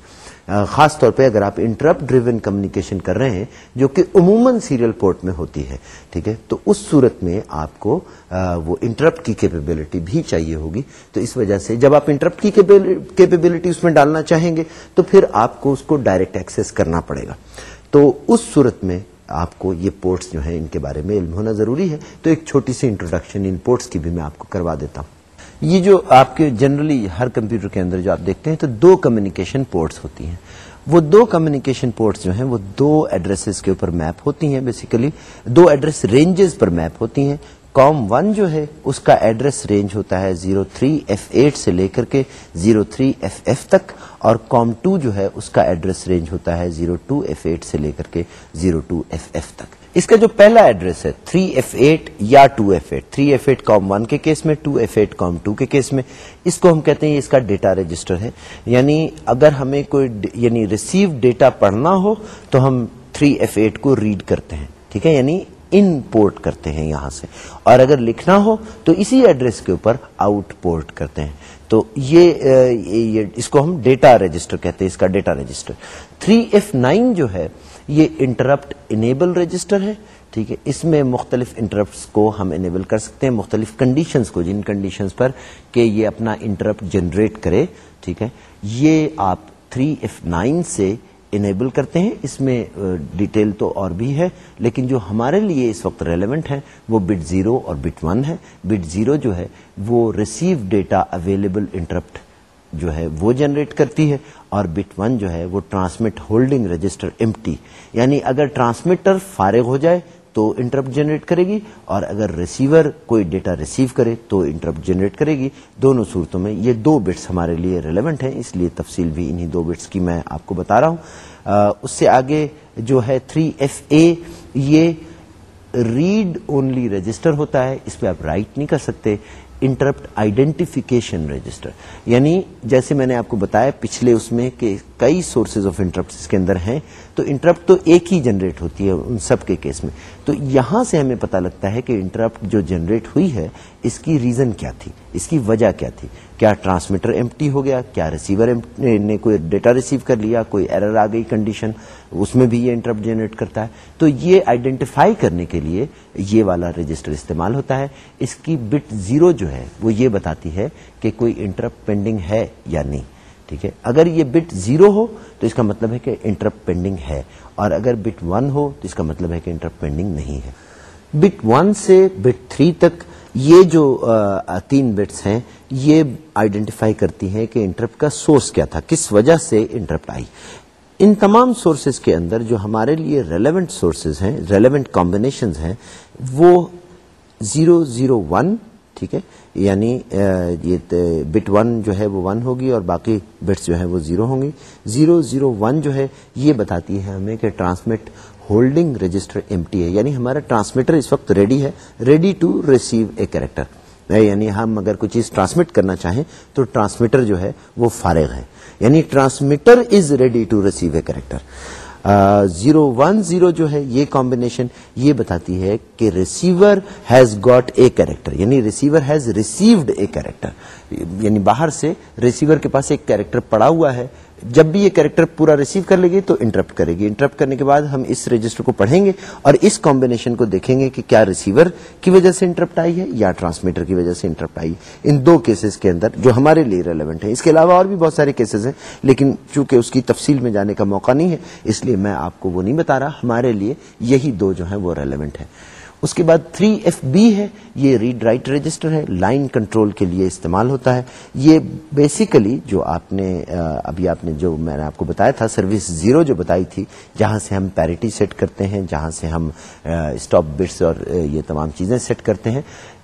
خاص طور پہ اگر آپ انٹرپٹ ڈریون کمیونیکیشن کر رہے ہیں، جو کہ عموماً سیریل پورٹ میں ہوتی ہے، ٹھیک ہے؟ تو اس صورت میں آپ کو وہ انٹرپٹ کی کیپیبلٹی بھی چاہیے ہوگی۔ تو اس وجہ سے جب آپ انٹرپٹ کی کیپیبلٹی اس میں ڈالنا چاہیں گے، تو پھر آپ کو اس کو ڈائریکٹ ایکسس کرنا پڑے گا۔ تو اس صورت میں آپ کو یہ پورٹس جو ہیں، ان کے بارے میں علم ہونا ضروری ہے۔ تو ایک چھوٹی سی انٹروڈکشن ان پورٹس کی بھی میں آپ کو کروا دیتا ہوں۔ یہ جو آپ کے جنرلی ہر کمپیوٹر کے اندر جو آپ دیکھتے ہیں تو دو کمیونیکیشن پورٹس ہوتی ہیں۔ وہ دو کمیونیکیشن پورٹس جو ہیں، وہ دو ایڈریسز کے اوپر میپ ہوتی ہیں بیسیکلی دو ایڈریس رینجز پر میپ ہوتی ہیں۔ کام ون جو ہے، اس کا ایڈریس رینج ہوتا ہے زیرو تھری ایف ایٹ سے لے کر کے زیرو تھری ایف ایف تک۔ اور کام ٹو جو ہے، اس کا ایڈریس رینج ہوتا ہے زیرو ٹو ایف ایٹ سے لے کر کے زیرو ٹو ایف ایف تک۔ اس کا جو پہلا ایڈریس ہے 3 ایف ایٹ یا 2 F eight three F eight COM one کے کیس میں 2 ایف ایٹ کام ٹو کے کیس میں، اس کو ہم کہتے ہیں اس کا ڈیٹا رجسٹر ہے۔ یعنی اگر ہمیں کوئی یعنی ریسیو ڈیٹا پڑھنا ہو، تو ہم 3 ایف ایٹ کو ریڈ کرتے ہیں۔ ٹھیک ہے؟ یعنی ان پورٹ کرتے ہیں یہاں سے۔ اور اگر لکھنا ہو، تو اسی ایڈریس کے اوپر آؤٹ پورٹ کرتے ہیں۔ تو یہ اس کو ہم ڈیٹا رجسٹر کہتے ہیں، اس کا ڈیٹا رجسٹر۔ 3 ایف نائن جو ہے یہ انٹرپٹ انیبل رجسٹر ہے، ٹھیک ہے؟ اس میں مختلف انٹرپٹس کو ہم انیبل کر سکتے ہیں، مختلف کنڈیشنز کو، جن کنڈیشنز پر کہ یہ اپنا انٹرپٹ جنریٹ کرے، ٹھیک ہے؟ یہ آپ 3 ایف نائن سے انیبل کرتے ہیں۔ اس میں ڈیٹیل تو اور بھی ہے، لیکن جو ہمارے لیے اس وقت ریلیونٹ ہے، وہ بٹ زیرو اور بٹ ون ہے۔ بٹ زیرو جو ہے، وہ ریسیو ڈیٹا اویلیبل انٹرپٹ جو ہے، وہ جنریٹ کرتی ہے۔ اور بٹ ون جو ہے وہ transmit holding register empty یعنی اگر ٹرانسمیٹر فارغ ہو جائے تو انٹرپٹ جنریٹ کرے گی، اور اگر ریسیور کوئی ڈیٹا ریسیو کرے تو انٹرپٹ جنریٹ کرے گی۔ دونوں صورتوں میں یہ دو بٹس ہمارے لیے ریلیونٹ ہیں، اس لیے تفصیل بھی انہی دو بٹس کی میں آپ کو بتا رہا ہوں۔ اس سے آگے جو ہے تھری ایف اے، یہ ریڈ اونلی رجسٹر ہوتا ہے، اس پہ آپ رائٹ نہیں کر سکتے۔ Interrupt identification register. یعنی جیسے میں نے آپ کو بتایا پچھلے اس میں کہ کئی سورسز آف انٹرپٹ اس کے اندر ہیں، تو انٹرپٹ تو ایک ہی جنریٹ ہوتی ہے ان سب کے کیس میں۔ تو یہاں سے ہمیں پتا لگتا ہے کہ انٹرپٹ جو جنریٹ ہوئی ہے، اس کی ریزن کیا تھی؟ اس کی وجہ کیا تھی؟ کیا ٹرانسمیٹر ایمٹی ہو گیا؟ کیا ریسیور نے کوئی ڈیٹا ریسیو کر لیا؟ کوئی ایرر آ گئی کنڈیشن اس میں بھی یہ انٹرپٹ جنریٹ کرتا ہے۔ تو یہ آئیڈینٹیفائی کرنے کے لیے یہ والا رجسٹر استعمال ہوتا ہے۔ اس کی بٹ زیرو جو ہے، وہ یہ بتاتی ہے کہ کوئی انٹرپٹ پینڈنگ ہے یا نہیں۔ ٹھیک ہے؟ اگر یہ بٹ زیرو ہو، تو اس کا مطلب ہے کہ انٹرپٹ پینڈنگ ہے۔ اور اگر بٹ ون ہو تو اس کا مطلب ہے کہ انٹرپٹ پینڈنگ نہیں ہے۔ بٹ ون سے بٹ تھری تک یہ جو تین بٹس ہیں، یہ آئیڈینٹیفائی کرتی ہیں کہ انٹرپٹ کا سورس کیا تھا، کس وجہ سے انٹرپٹ آئی۔ ان تمام سورسز کے اندر جو ہمارے لیے ریلیونٹ سورسز ہیں ریلیونٹ کمبینیشن ہیں، وہ زیرو زیرو ون ٹھیک ہے یعنی یہ بٹ ون جو ہے وہ ون ہوگی اور باقی بٹس جو ہے وہ زیرو ہوں گی۔ زیرو زیرو، ون جو ہے یہ بتاتی ہے ہمیں کہ transmit holding register empty ہے۔ یعنی ہمارا ٹرانسمیٹر اس وقت ریڈی ہے، ready to receive a character یعنی ہم اگر کوئی چیز ٹرانسمٹ کرنا چاہیں تو ٹرانسمیٹر جو ہے وہ فارغ ہے۔ یعنی transmitter is ready to receive a character. Zero one zero جو ہے، یہ کمبینیشن یہ بتاتی ہے کہ receiver has got a character یعنی receiver has received a character یعنی باہر سے ریسیور کے پاس ایک کیریکٹر پڑا ہوا ہے جب بھی یہ کریکٹر پورا ریسیو کر لے گی تو انٹرپٹ کرے گی۔ انٹرپٹ کرنے کے بعد ہم اس رجسٹر کو پڑھیں گے اور اس کمبینیشن کو دیکھیں گے کہ کیا ریسیور کی وجہ سے انٹرپٹ آئی ہے یا ٹرانسمیٹر کی وجہ سے انٹرپٹ آئی ہے۔ ان دو کیسز کے اندر جو ہمارے لیے ریلیونٹ ہیں۔ اس کے علاوہ اور بھی بہت سارے کیسز ہیں، لیکن چونکہ اس کی تفصیل میں جانے کا موقع نہیں ہے، اس لیے میں آپ کو وہ نہیں بتا رہا۔ ہمارے لیے یہی دو جو ہیں وہ ریلیونٹ ہیں۔ اس کے بعد 3 ایف بی ہے، یہ ریڈ رائٹ رجسٹر ہے لائن کنٹرول کے لیے استعمال ہوتا ہے۔ یہ بیسیکلی جو آپ نے ابھی آپ نے جو میں نے آپ کو بتایا تھا سروس زیرو جو بتائی تھی، جہاں سے ہم پیرٹی سیٹ کرتے ہیں، جہاں سے ہم اسٹاپ بٹس اور یہ تمام چیزیں سیٹ کرتے ہیں۔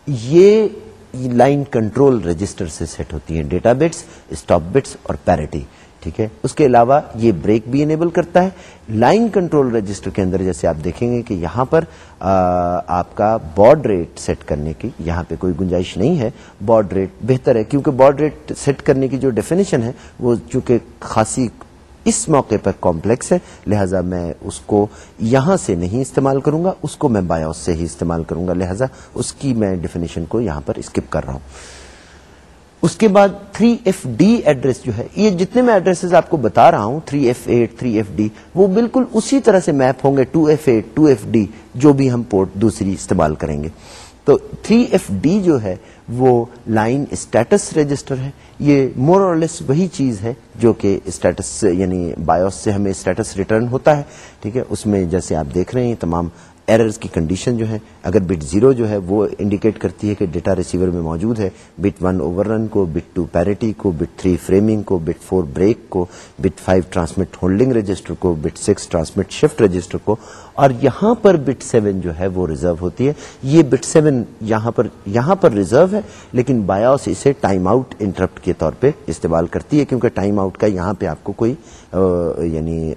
یہ لائن کنٹرول رجسٹر سے سیٹ ہوتی ہیں ڈیٹا بٹس اسٹاپ بٹس اور پیرٹی ٹھیک ہے؟ اس کے علاوہ یہ بریک بھی انیبل کرتا ہے۔ لائن کنٹرول رجسٹر کے اندر جیسے آپ دیکھیں گے کہ یہاں پر آپ کا بارڈ ریٹ سیٹ کرنے کی یہاں پہ کوئی گنجائش نہیں ہے۔ بارڈ ریٹ بہتر ہے، کیونکہ بارڈ ریٹ سیٹ کرنے کی جو ڈیفینیشن ہے، وہ چونکہ خاصی اس موقع پر کمپلیکس ہے، لہذا میں اس کو یہاں سے نہیں استعمال کروں گا، اس کو میں بایوس سے ہی استعمال کروں گا۔ لہذا اس کی میں ڈیفینیشن کو یہاں پر اسکپ کر رہا ہوں۔ اس کے بعد 3 ایف ڈی ایڈریس جو ہے، یہ جتنے میں ایڈریس آپ کو بتا رہا ہوں 3 F eight three F D وہ بالکل اسی طرح سے میپ ہوں گے 2 F eight two F D جو بھی ہم پورٹ دوسری استعمال کریں گے۔ تو 3 ایف ڈی جو ہے، وہ لائن اسٹیٹس رجسٹر ہے۔ یہ مور اور لیس وہی چیز ہے جو کہ اسٹیٹس یعنی بایوس سے ہمیں اسٹیٹس ریٹرن ہوتا ہے، ٹھیک ہے؟ اس میں جیسے آپ دیکھ رہے ہیں، تمام ایررز کی کنڈیشن جو ہے، اگر بٹ زیرو جو ہے، وہ انڈیکیٹ کرتی ہے کہ ڈیٹا ریسیور میں موجود ہے۔ بٹ ون اوور رن کو بٹ ٹو پیرٹی کو بٹ تھری فریمنگ کو بٹ فور بریک کو bit five transmit holding register کو bit six transmit shift register کو۔ اور یہاں پر بٹ سیون جو ہے، وہ ریزرو ہوتی ہے۔ یہ بٹ سیون یہاں پر یہاں پر ریزرو ہے، لیکن بایوس اسے ٹائم آؤٹ انٹرپٹ کے طور پہ استعمال کرتی ہے، کیونکہ ٹائم آؤٹ کا یہاں پہ آپ کو کوئی یعنی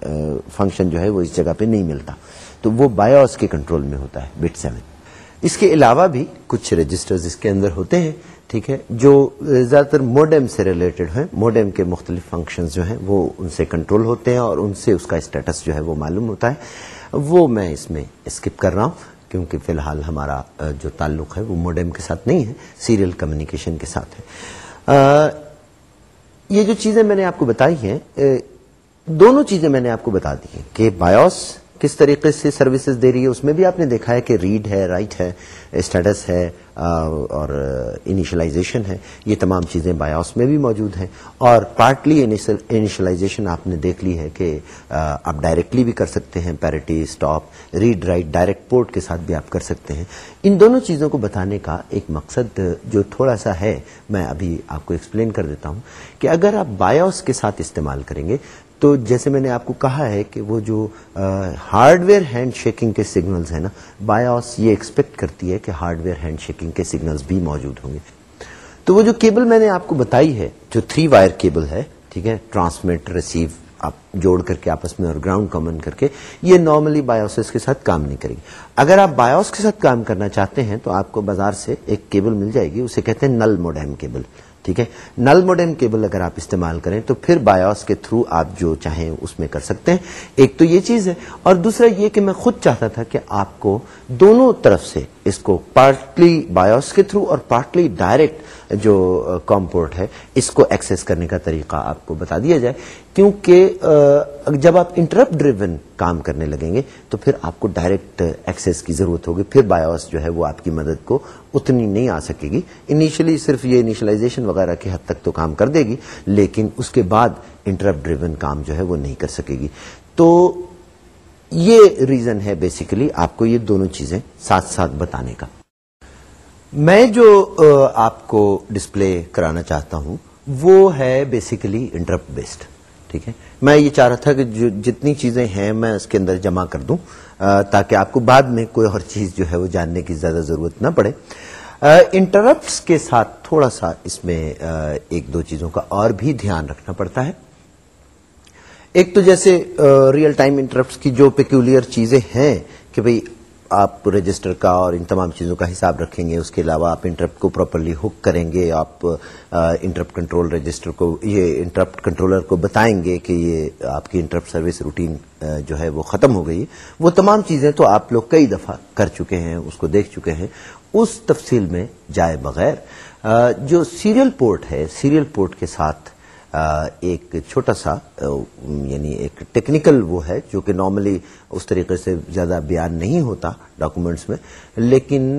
فنکشن جو ہے، وہ اس جگہ پہ نہیں ملتا۔ تو وہ بایوس کے کنٹرول میں ہوتا ہے، بٹ سیون۔ اس کے علاوہ بھی کچھ رجسٹر اس کے اندر ہوتے ہیں، ٹھیک ہے، جو زیادہ تر موڈیم سے ریلیٹڈ ہیں۔ موڈیم کے مختلف فنکشن جو ہیں، وہ ان سے کنٹرول ہوتے ہیں اور ان سے اس کا اسٹیٹس جو ہے وہ معلوم ہوتا ہے۔ وہ میں اس میں اسکپ کر رہا ہوں، کیونکہ فی الحال ہمارا جو تعلق ہے وہ موڈیم کے ساتھ نہیں ہے سیریل کمیونیکیشن کے ساتھ ہے۔ یہ جو چیزیں میں نے آپ کو بتائی ہیں دونوں چیزیں میں نے آپ کو بتا دی ہیں کہ بایوس کس طریقے سے سروسز دے رہی ہے، اس میں بھی آپ نے دیکھا ہے کہ ریڈ ہے رائٹ ہے اسٹیٹس ہے اور انیشلائزیشن ہے، یہ تمام چیزیں بایوس میں بھی موجود ہیں۔ اور پارٹلی انیشلائزیشن آپ نے دیکھ لی ہے کہ آپ ڈائریکٹلی بھی کر سکتے ہیں parity stop read write direct port کے ساتھ بھی آپ کر سکتے ہیں۔ ان دونوں چیزوں کو بتانے کا ایک مقصد جو تھوڑا سا ہے، میں ابھی آپ کو ایکسپلین کر دیتا ہوں کہ اگر آپ بایوس کے ساتھ استعمال کریں گے تو جیسے میں نے آپ کو کہا ہے کہ وہ جو ہارڈ ویئر ہینڈ شیکنگ کے سگنلز ہیں نا بایوس یہ ایکسپیکٹ کرتی ہے کہ ہارڈ ویئر ہینڈ شیکنگ کے سگنلز بھی موجود ہوں گے۔ تو وہ جو کیبل میں نے آپ کو بتائی ہے، جو تھری وائر کیبل ہے، ٹھیک ہے ٹرانسمٹ ریسیو آپ جوڑ کر کے آپس میں اور گراؤنڈ کامن کر کے، یہ نارملی بایوس کے ساتھ کام نہیں کرے گی اگر آپ بایوس کے ساتھ کام کرنا چاہتے ہیں تو آپ کو بازار سے ایک کیبل مل جائے گی، اسے کہتے ہیں نل موڈیم کیبل ٹھیک ہے؟ نل موڈیم کیبل اگر آپ استعمال کریں تو پھر بایوس کے تھرو آپ جو چاہیں اس میں کر سکتے ہیں۔ ایک تو یہ چیز ہے۔ اور دوسرا یہ کہ میں خود چاہتا تھا کہ آپ کو دونوں طرف سے اس کو پارٹلی بایوس کے تھرو اور پارٹلی ڈائریکٹ جو کمپورٹ ہے، اس کو ایکسس کرنے کا طریقہ آپ کو بتا دیا جائے۔ کیونکہ جب آپ انٹرپٹ ڈریون کام کرنے لگیں گے تو پھر آپ کو ڈائریکٹ ایکسس کی ضرورت ہوگی۔ پھر بایوس جو ہے وہ آپ کی مدد کو اتنی نہیں آ سکے گی۔ انیشلی صرف یہ انیشلائزیشن وغیرہ کی حد تک تو کام کر دے گی، لیکن اس کے بعد انٹرپٹ ڈریون کام جو ہے وہ نہیں کر سکے گی۔ تو یہ ریزن ہے بیسیکلی آپ کو یہ دونوں چیزیں ساتھ ساتھ بتانے کا۔ میں جو آپ کو ڈسپلے کرانا چاہتا ہوں، وہ ہے بیسیکلی انٹرپٹ بیسڈ ٹھیک ہے؟ میں یہ چاہ رہا تھا کہ جو جتنی چیزیں ہیں میں اس کے اندر جمع کر دوں۔ تاکہ آپ کو بعد میں کوئی اور چیز جو ہے وہ جاننے کی زیادہ ضرورت نہ پڑے۔ انٹرپٹس کے ساتھ تھوڑا سا اس میں ایک دو چیزوں کا اور بھی دھیان رکھنا پڑتا ہے۔ ایک تو جیسے ریئل ٹائم انٹرپٹس کی جو پیکولر چیزیں ہیں کہ بھئی آپ رجسٹر کا اور ان تمام چیزوں کا حساب رکھیں گے، اس کے علاوہ آپ انٹرپٹ کو پراپرلی ہک کریں گے، آپ انٹرپٹ کنٹرول رجسٹر کو، یہ انٹرپٹ کنٹرولر کو بتائیں گے کہ یہ آپ کی انٹرپٹ سروس روٹین جو ہے وہ ختم ہو گئی۔ وہ تمام چیزیں تو آپ لوگ کئی دفعہ کر چکے ہیں، اس کو دیکھ چکے ہیں۔ اس تفصیل میں جائے بغیر جو سیریل پورٹ ہے سیریل پورٹ کے ساتھ ایک چھوٹا سا یعنی ایک ٹیکنیکل وہ ہے، جو کہ نارملی اس طریقے سے زیادہ بیان نہیں ہوتا ڈاکومنٹس میں، لیکن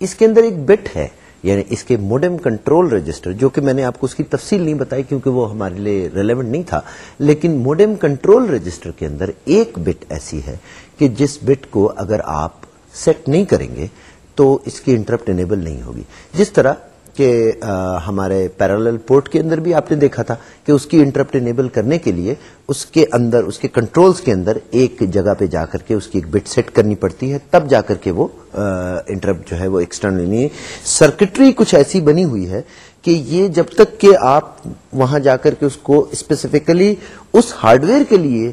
اس کے اندر ایک بٹ ہے یعنی اس کے موڈم کنٹرول رجسٹر، جو کہ میں نے آپ کو اس کی تفصیل نہیں بتائی کیونکہ وہ ہمارے لیے ریلیونٹ نہیں تھا، لیکن موڈم کنٹرول رجسٹر کے اندر ایک بٹ ایسی ہے کہ جس بٹ کو اگر آپ سیٹ نہیں کریں گے تو اس کی انٹرپٹ انیبل نہیں ہوگی۔ جس طرح کہ ہمارے پیرالل پورٹ کے اندر بھی آپ نے دیکھا تھا کہ اس کی انٹرپٹ انیبل کرنے کے لیے اس کے اندر، اس کے کنٹرولز کے اندر ایک جگہ پہ جا کر کے اس کی ایک بٹ سیٹ کرنی پڑتی ہے، تب جا کر کے وہ انٹرپٹ جو ہے وہ ایکسٹرنل سرکٹری کچھ ایسی بنی ہوئی ہے کہ یہ جب تک کہ آپ وہاں جا کر کے اس کو اسپیسیفکلی اس ہارڈ ویئر کے لیے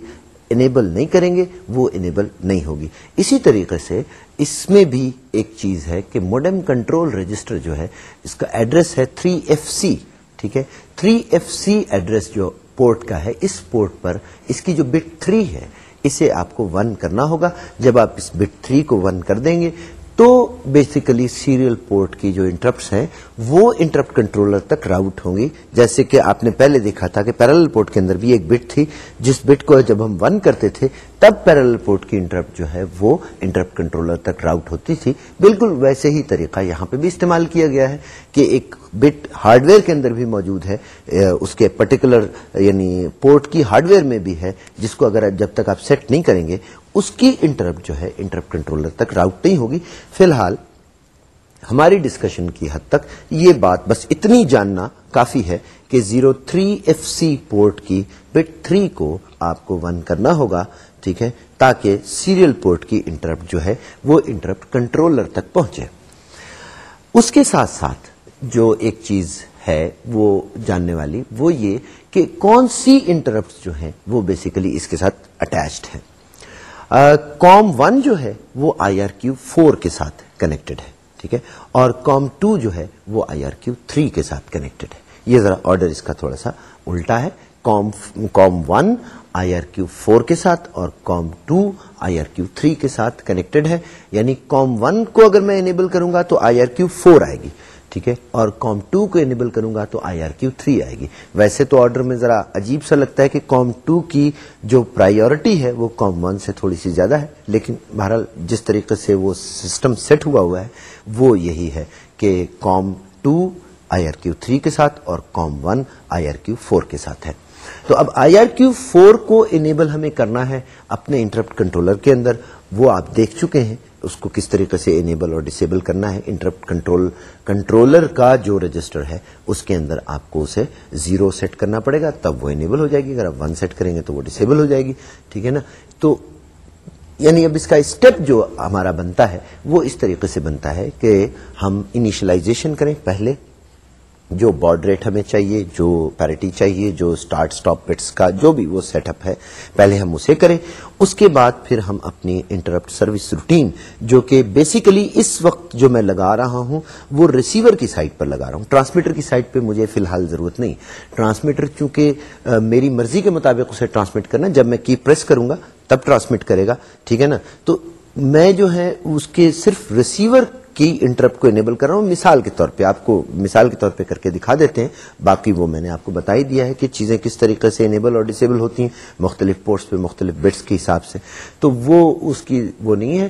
انیبل نہیں کریں گے، وہ انیبل نہیں ہوگی۔ اسی طریقے سے اس میں بھی ایک چیز ہے کہ موڈم کنٹرول رجسٹر جو ہے، اس کا ایڈریس ہے 3 ایف سی ٹھیک ہے؟ 3 ایف سی ایڈریس جو پورٹ کا ہے، اس پورٹ پر اس کی جو بٹ 3 ہے، اسے آپ کو ون کرنا ہوگا۔ جب آپ اس بٹ 3 کو ون کر دیں گے تو بیسیکلی سیریل پورٹ کی جو انٹرپٹس ہیں، وہ انٹرپٹ کنٹرولر تک راؤٹ ہوں گی۔ جیسے کہ آپ نے پہلے دیکھا تھا کہ پیرل پورٹ کے اندر بھی ایک بٹ تھی۔ جس بٹ کو جب ہم ون کرتے تھے، تب پیرل پورٹ کی انٹرپٹ جو ہے، وہ انٹرپٹ کنٹرولر تک راؤٹ ہوتی تھی۔ بالکل ویسے ہی طریقہ یہاں پہ بھی استعمال کیا گیا ہے کہ ایک بٹ ہارڈ ویئر کے اندر بھی موجود ہے۔ اس کے پرٹیکولر یعنی پورٹ کی ہارڈ ویئر میں بھی ہے، جس کو اگر جب تک آپ سیٹ نہیں کریں گے اس کی انٹرپٹ جو ہے انٹرپٹ کنٹرولر تک راؤٹ نہیں ہوگی. فی الحال، ہماری ڈسکشن کی حد تک یہ بات بس اتنی جاننا کافی ہے کہ zero three F C port کی بٹ تھری کو آپ کو ون کرنا ہوگا، ٹھیک ہے، تاکہ سیریل پورٹ کی انٹرپٹ جو ہے، وہ انٹرپٹ کنٹرولر تک پہنچے. اس کے ساتھ ساتھ جو ایک چیز ہے وہ جاننے والی، وہ یہ کہ کون سی انٹرپٹ جو ہیں وہ بیسیکلی اس کے ساتھ اٹیچڈ ہیں. کام ون جو ہے وہ آئی آر کیو فور کے ساتھ کنیکٹڈ ہے، ٹھیک ہے؟ اور کام ٹو جو ہے وہ آئی آر کیو تھری کے ساتھ کنیکٹڈ ہے۔ یہ ذرا آرڈر اس کا تھوڑا سا الٹا ہے۔ COM one I R Q four کے ساتھ اور COM two I R Q three کے ساتھ کنیکٹڈ ہے۔ یعنی کام ون کو اگر میں انیبل کروں گا تو آئی آر کیو فور آئے گی۔ ٹھیک ہے؟ اور کام ٹو کو انیبل کروں گا تو آئی آر کیو تھری آئے گی۔ ویسے تو آرڈر میں ذرا عجیب سا لگتا ہے کہ کام ٹو کی جو پرائیورٹی ہے وہ کام ون سے تھوڑی سی زیادہ ہے، لیکن بہرحال جس طریقے سے وہ سسٹم سیٹ ہوا ہوا ہے، وہ یہی ہے کہ COM two I R Q three کے ساتھ اور COM one I R Q four کے ساتھ ہے۔ تو اب آئی آر کیو فور کو انیبل ہمیں کرنا ہے اپنے انٹرپٹ کنٹرولر کے اندر۔ وہ آپ دیکھ چکے ہیں اس کو کس طریقے سے انیبل اور ڈسیبل کرنا ہے؟ انٹرپٹ کنٹرول کنٹرولر کا جو رجسٹر ہے، اس کے اندر آپ کو اسے زیرو سیٹ کرنا پڑے گا، تب وہ انیبل ہو جائے گی۔ اگر آپ ون سیٹ کریں گے تو وہ ڈسیبل ہو جائے گی۔ ٹھیک ہے نا؟ تو یعنی اب اس کا اسٹیپ جو ہمارا بنتا ہے، وہ اس طریقے سے بنتا ہے کہ ہم انیشلائزیشن کریں پہلے۔ جو بارڈ ریٹ ہمیں چاہیے، جو پیرٹی چاہیے، جو اسٹارٹ اسٹاپ پٹس کا جو بھی وہ سیٹ اپ ہے، پہلے ہم اسے کریں۔ اس کے بعد پھر ہم اپنی انٹرپٹ سروس روٹین جو کہ بیسیکلی اس وقت جو میں لگا رہا ہوں، وہ ریسیور کی سائٹ پر لگا رہا ہوں۔ ٹرانسمیٹر کی سائٹ پہ مجھے فی الحال ضرورت نہیں۔ ٹرانسمیٹر چونکہ میری مرضی کے مطابق اسے ٹرانسمٹ کرنا، جب میں کی پریس کروں گا، تب ٹرانسمٹ کرے گا۔ ٹھیک ہے نا؟ تو میں جو ہے، اس کے صرف ریسیور کی انٹرپٹ کو انیبل کر رہا ہوں. مثال کے طور پہ آپ کو مثال کے طور پہ کر کے دکھا دیتے ہیں. باقی وہ میں نے آپ کو بتا ہی دیا ہے کہ چیزیں کس طریقے سے انیبل اور ڈسیبل ہوتی ہیں. مختلف پورٹس پہ مختلف بٹس کے حساب سے. تو وہ اس کی وہ نہیں ہے.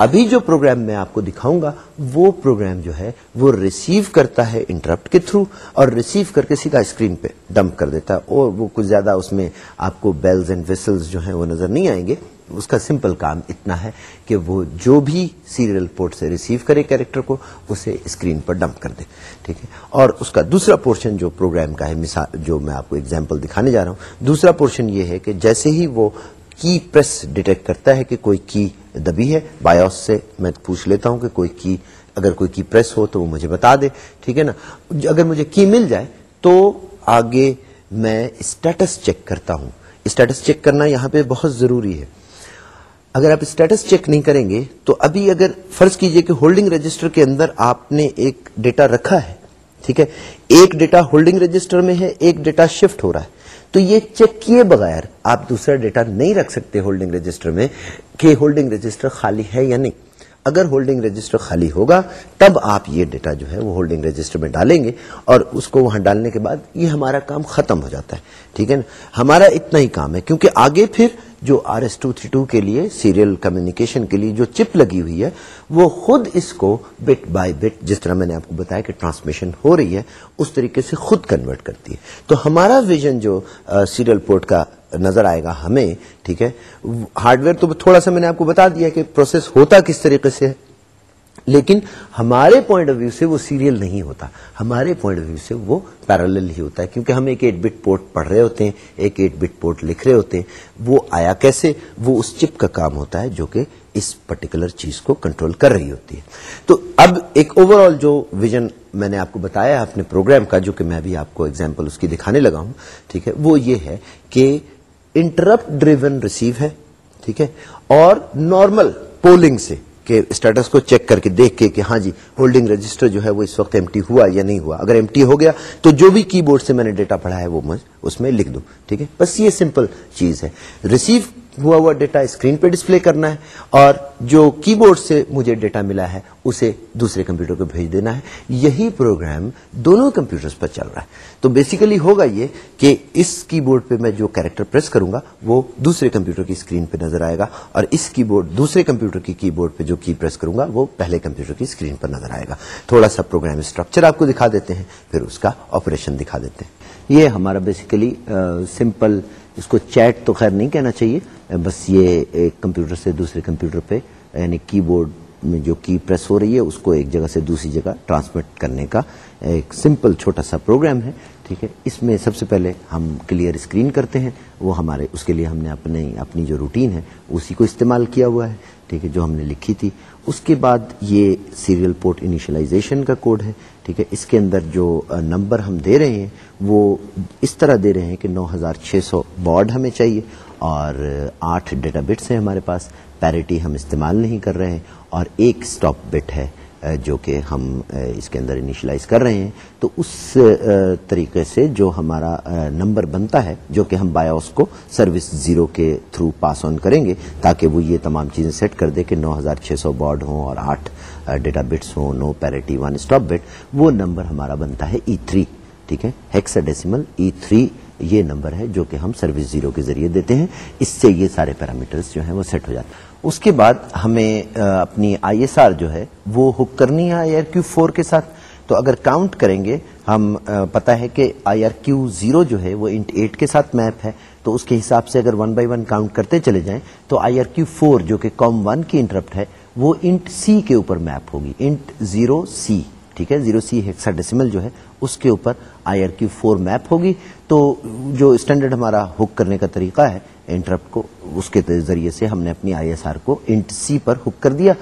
ابھی جو پروگرام میں آپ کو دکھاؤں گا، وہ پروگرام جو ہے، وہ ریسیو کرتا ہے انٹرپٹ کے تھرو اور ریسیو کر کے سیدھا اسکرین پہ ڈمپ کر دیتا ہے اور وہ کچھ زیادہ اس میں آپ کو بیلز اینڈ وسلز جو ہیں وہ نظر نہیں آئیں گے. اس کا سمپل کام اتنا ہے کہ وہ جو بھی سیریل پورٹ سے ریسیو کرے کیریکٹر کو، اسے اسکرین پر ڈمپ کر دے، ٹھیک ہے؟ اور اس کا دوسرا پورشن جو پروگرام کا ہے، مثال جو میں آپ کو اگزامپل دکھانے جا رہا ہوں، دوسرا پورشن یہ ہے کہ جیسے ہی وہ کی پریس ڈیٹیکٹ کرتا ہے کہ کوئی کی دبی ہے بایوس سے میں پوچھ لیتا ہوں کہ کوئی کی، اگر کوئی کی پریس ہو تو وہ مجھے بتا دے، ٹھیک ہے نا؟ اگر مجھے کی مل جائے تو آگے میں اسٹیٹس چیک کرتا ہوں۔ اسٹیٹس چیک کرنا یہاں پہ بہت ضروری ہے۔ اگر آپ اسٹیٹس چیک نہیں کریں گے تو ابھی اگر فرض کیجیے کہ ہولڈنگ رجسٹر کے اندر آپ نے ایک ڈیٹا رکھا ہے، ٹھیک ہے؟ ایک ڈیٹا ہولڈنگ رجسٹر میں ہے، ایک ڈیٹا شفٹ ہو رہا ہے۔ تو یہ چیک کیے بغیر آپ دوسرا ڈیٹا نہیں رکھ سکتے ہولڈنگ رجسٹر میں کہ ہولڈنگ رجسٹر خالی ہے یا نہیں۔ اگر ہولڈنگ رجسٹر خالی ہوگا، تب آپ یہ ڈیٹا جو ہے وہ ہولڈنگ رجسٹر میں ڈالیں گے اور اس کو وہاں ڈالنے کے بعد یہ ہمارا کام ختم ہو جاتا ہے۔ ٹھیک ہے نا؟ ہمارا اتنا ہی کام ہے، کیونکہ آگے پھر جو R S two three two کے لیے سیریل کمیونیکیشن کے لیے جو چپ لگی ہوئی ہے، وہ خود اس کو بٹ بائی بٹ جس طرح میں نے آپ کو بتایا کہ ٹرانسمیشن ہو رہی ہے، اس طریقے سے خود کنورٹ کرتی ہے۔ تو ہمارا ویژن جو سیریل پورٹ کا نظر آئے گا ہمیں، ٹھیک ہے ہارڈ ویئر تو تھوڑا سا میں نے آپ کو بتا دیا کہ پروسیس ہوتا کس طریقے سے ہے۔ لیکن ہمارے پوائنٹ آف ویو سے وہ سیریل نہیں ہوتا۔ ہمارے پوائنٹ آف ویو سے وہ پیرالل ہی ہوتا ہے، کیونکہ ہم ایک ایٹ بٹ پورٹ پڑھ رہے ہوتے ہیں، ایک ایٹ بٹ پورٹ لکھ رہے ہوتے ہیں۔ وہ آیا کیسے؟ وہ اس چپ کا کام ہوتا ہے جو کہ اس پرٹیکولر چیز کو کنٹرول کر رہی ہوتی ہے۔ تو اب ایک اوور آل جو ویژن میں نے آپ کو بتایا اپنے پروگرام کا، جو کہ میں بھی آپ کو ایگزامپل اس کی دکھانے لگا ہوں، ٹھیک ہے؟ وہ یہ ہے کہ انٹرپٹ ڈریون ریسیو ہے، ٹھیک ہے؟ اور نارمل پولنگ سے کہ اسٹیٹس کو چیک کر کے دیکھ کے کہ ہاں جی ہولڈنگ رجسٹر جو ہے وہ اس وقت ایم ہوا یا نہیں ہوا۔ اگر ایم ہو گیا تو جو بھی کی بورڈ سے میں نے ڈیٹا پڑھا ہے وہ میں اس میں لکھ دوں، ٹھیک ہے؟ بس یہ سمپل چیز ہے۔ ریسیو ہوا ہوا ڈیٹا اسکرین پہ ڈسپلے کرنا ہے اور جو کی بورڈ سے مجھے ڈیٹا ملا ہے اسے دوسرے کمپیوٹر کو بھیج دینا ہے۔ یہی پروگرام دونوں کمپیوٹر پر چل رہا ہے۔ تو بیسیکلی ہوگا یہ کہ اس کی بورڈ پہ میں جو کیریکٹر پریس کروں گا، وہ دوسرے کمپیوٹر کی اسکرین پہ نظر آئے گا اور اس کی بورڈ، دوسرے کمپیوٹر کی کی بورڈ پہ جو کی پریس کروں گا، وہ پہلے کمپیوٹر کی اسکرین پر نظر آئے گا۔ تھوڑا سا پروگرام اسٹرکچر آپ کو دکھا دیتے ہیں، پھر اس کا آپریشن دکھا دیتے ہیں۔ یہ ہمارا بیسیکلی سمپل اس کو چیٹ تو خیر نہیں کہنا چاہیے۔ بس یہ ایک کمپیوٹر سے دوسرے کمپیوٹر پہ یعنی کی بورڈ میں جو کی پریس ہو رہی ہے، اس کو ایک جگہ سے دوسری جگہ ٹرانسمٹ کرنے کا ایک سمپل چھوٹا سا پروگرام ہے، ٹھیک ہے؟ اس میں سب سے پہلے ہم کلیئر اسکرین کرتے ہیں، وہ ہمارے، اس کے لیے ہم نے اپنے اپنی جو روٹین ہے، اسی کو استعمال کیا ہوا ہے، ٹھیک ہے؟ جو ہم نے لکھی تھی۔ اس کے بعد یہ سیریل پورٹ انیشلائزیشن کا کوڈ ہے، ٹھیک ہے؟ اس کے اندر جو نمبر ہم دے رہے ہیں، وہ اس طرح دے رہے ہیں کہ نو ہزار چھ سو بارڈ ہمیں چاہیے۔ اور آٹھ ڈیٹا بٹس ہیں ہمارے پاس۔ پیرٹی ہم استعمال نہیں کر رہے ہیں اور ایک اسٹاپ بٹ ہے جو کہ ہم اس کے اندر انیشلائز کر رہے ہیں۔ تو اس طریقے سے جو ہمارا نمبر بنتا ہے، جو کہ ہم بایوس کو سروس زیرو کے تھرو پاس آن کریں گے، تاکہ وہ یہ تمام چیزیں سیٹ کر دے کہ نو ہزار چھ سو بارڈ ہوں اور آٹھ ڈیٹا بٹس ہوں، نو پیرٹی ون اسٹاپ بٹ، وہ نمبر ہمارا بنتا ہے e ای تھری ٹھیک ہے؟ Hexadecimal E e three یہ نمبر ہے جو کہ ہم سروس زیرو کے ذریعے دیتے ہیں۔ اس سے یہ سارے پیرامیٹرز جو ہیں وہ سیٹ ہو جاتے ہیں۔ اس کے بعد ہمیں اپنی آئی ایس آر جو ہے وہ ہک کرنی ہے آئی آر کیو فور کے ساتھ۔ تو اگر کاؤنٹ کریں گے، ہم پتا ہے کہ آئی آر کیو زیرو جو ہے وہ انٹ ایٹ کے ساتھ میپ ہے۔ تو اس کے حساب سے اگر ون بائی ون کاؤنٹ کرتے چلے جائیں، تو آئی آر کیو فور جو کہ کام ون کی انٹرپٹ ہے، وہ انٹ سی کے اوپر میپ ہوگی۔ Int zero C. ٹھیک ہے، زیرو سی ہیکسا ڈیسیمل جو ہے، اس کے اوپر I R Q four map ہوگی۔ تو جو اسٹینڈرڈ ہمارا ہک کرنے کا طریقہ ہے، انٹرپٹ کو، اس کے ذریعے سے ہم نے اپنی آئی ایس آر کو انٹ سی پر ہک کر دیا۔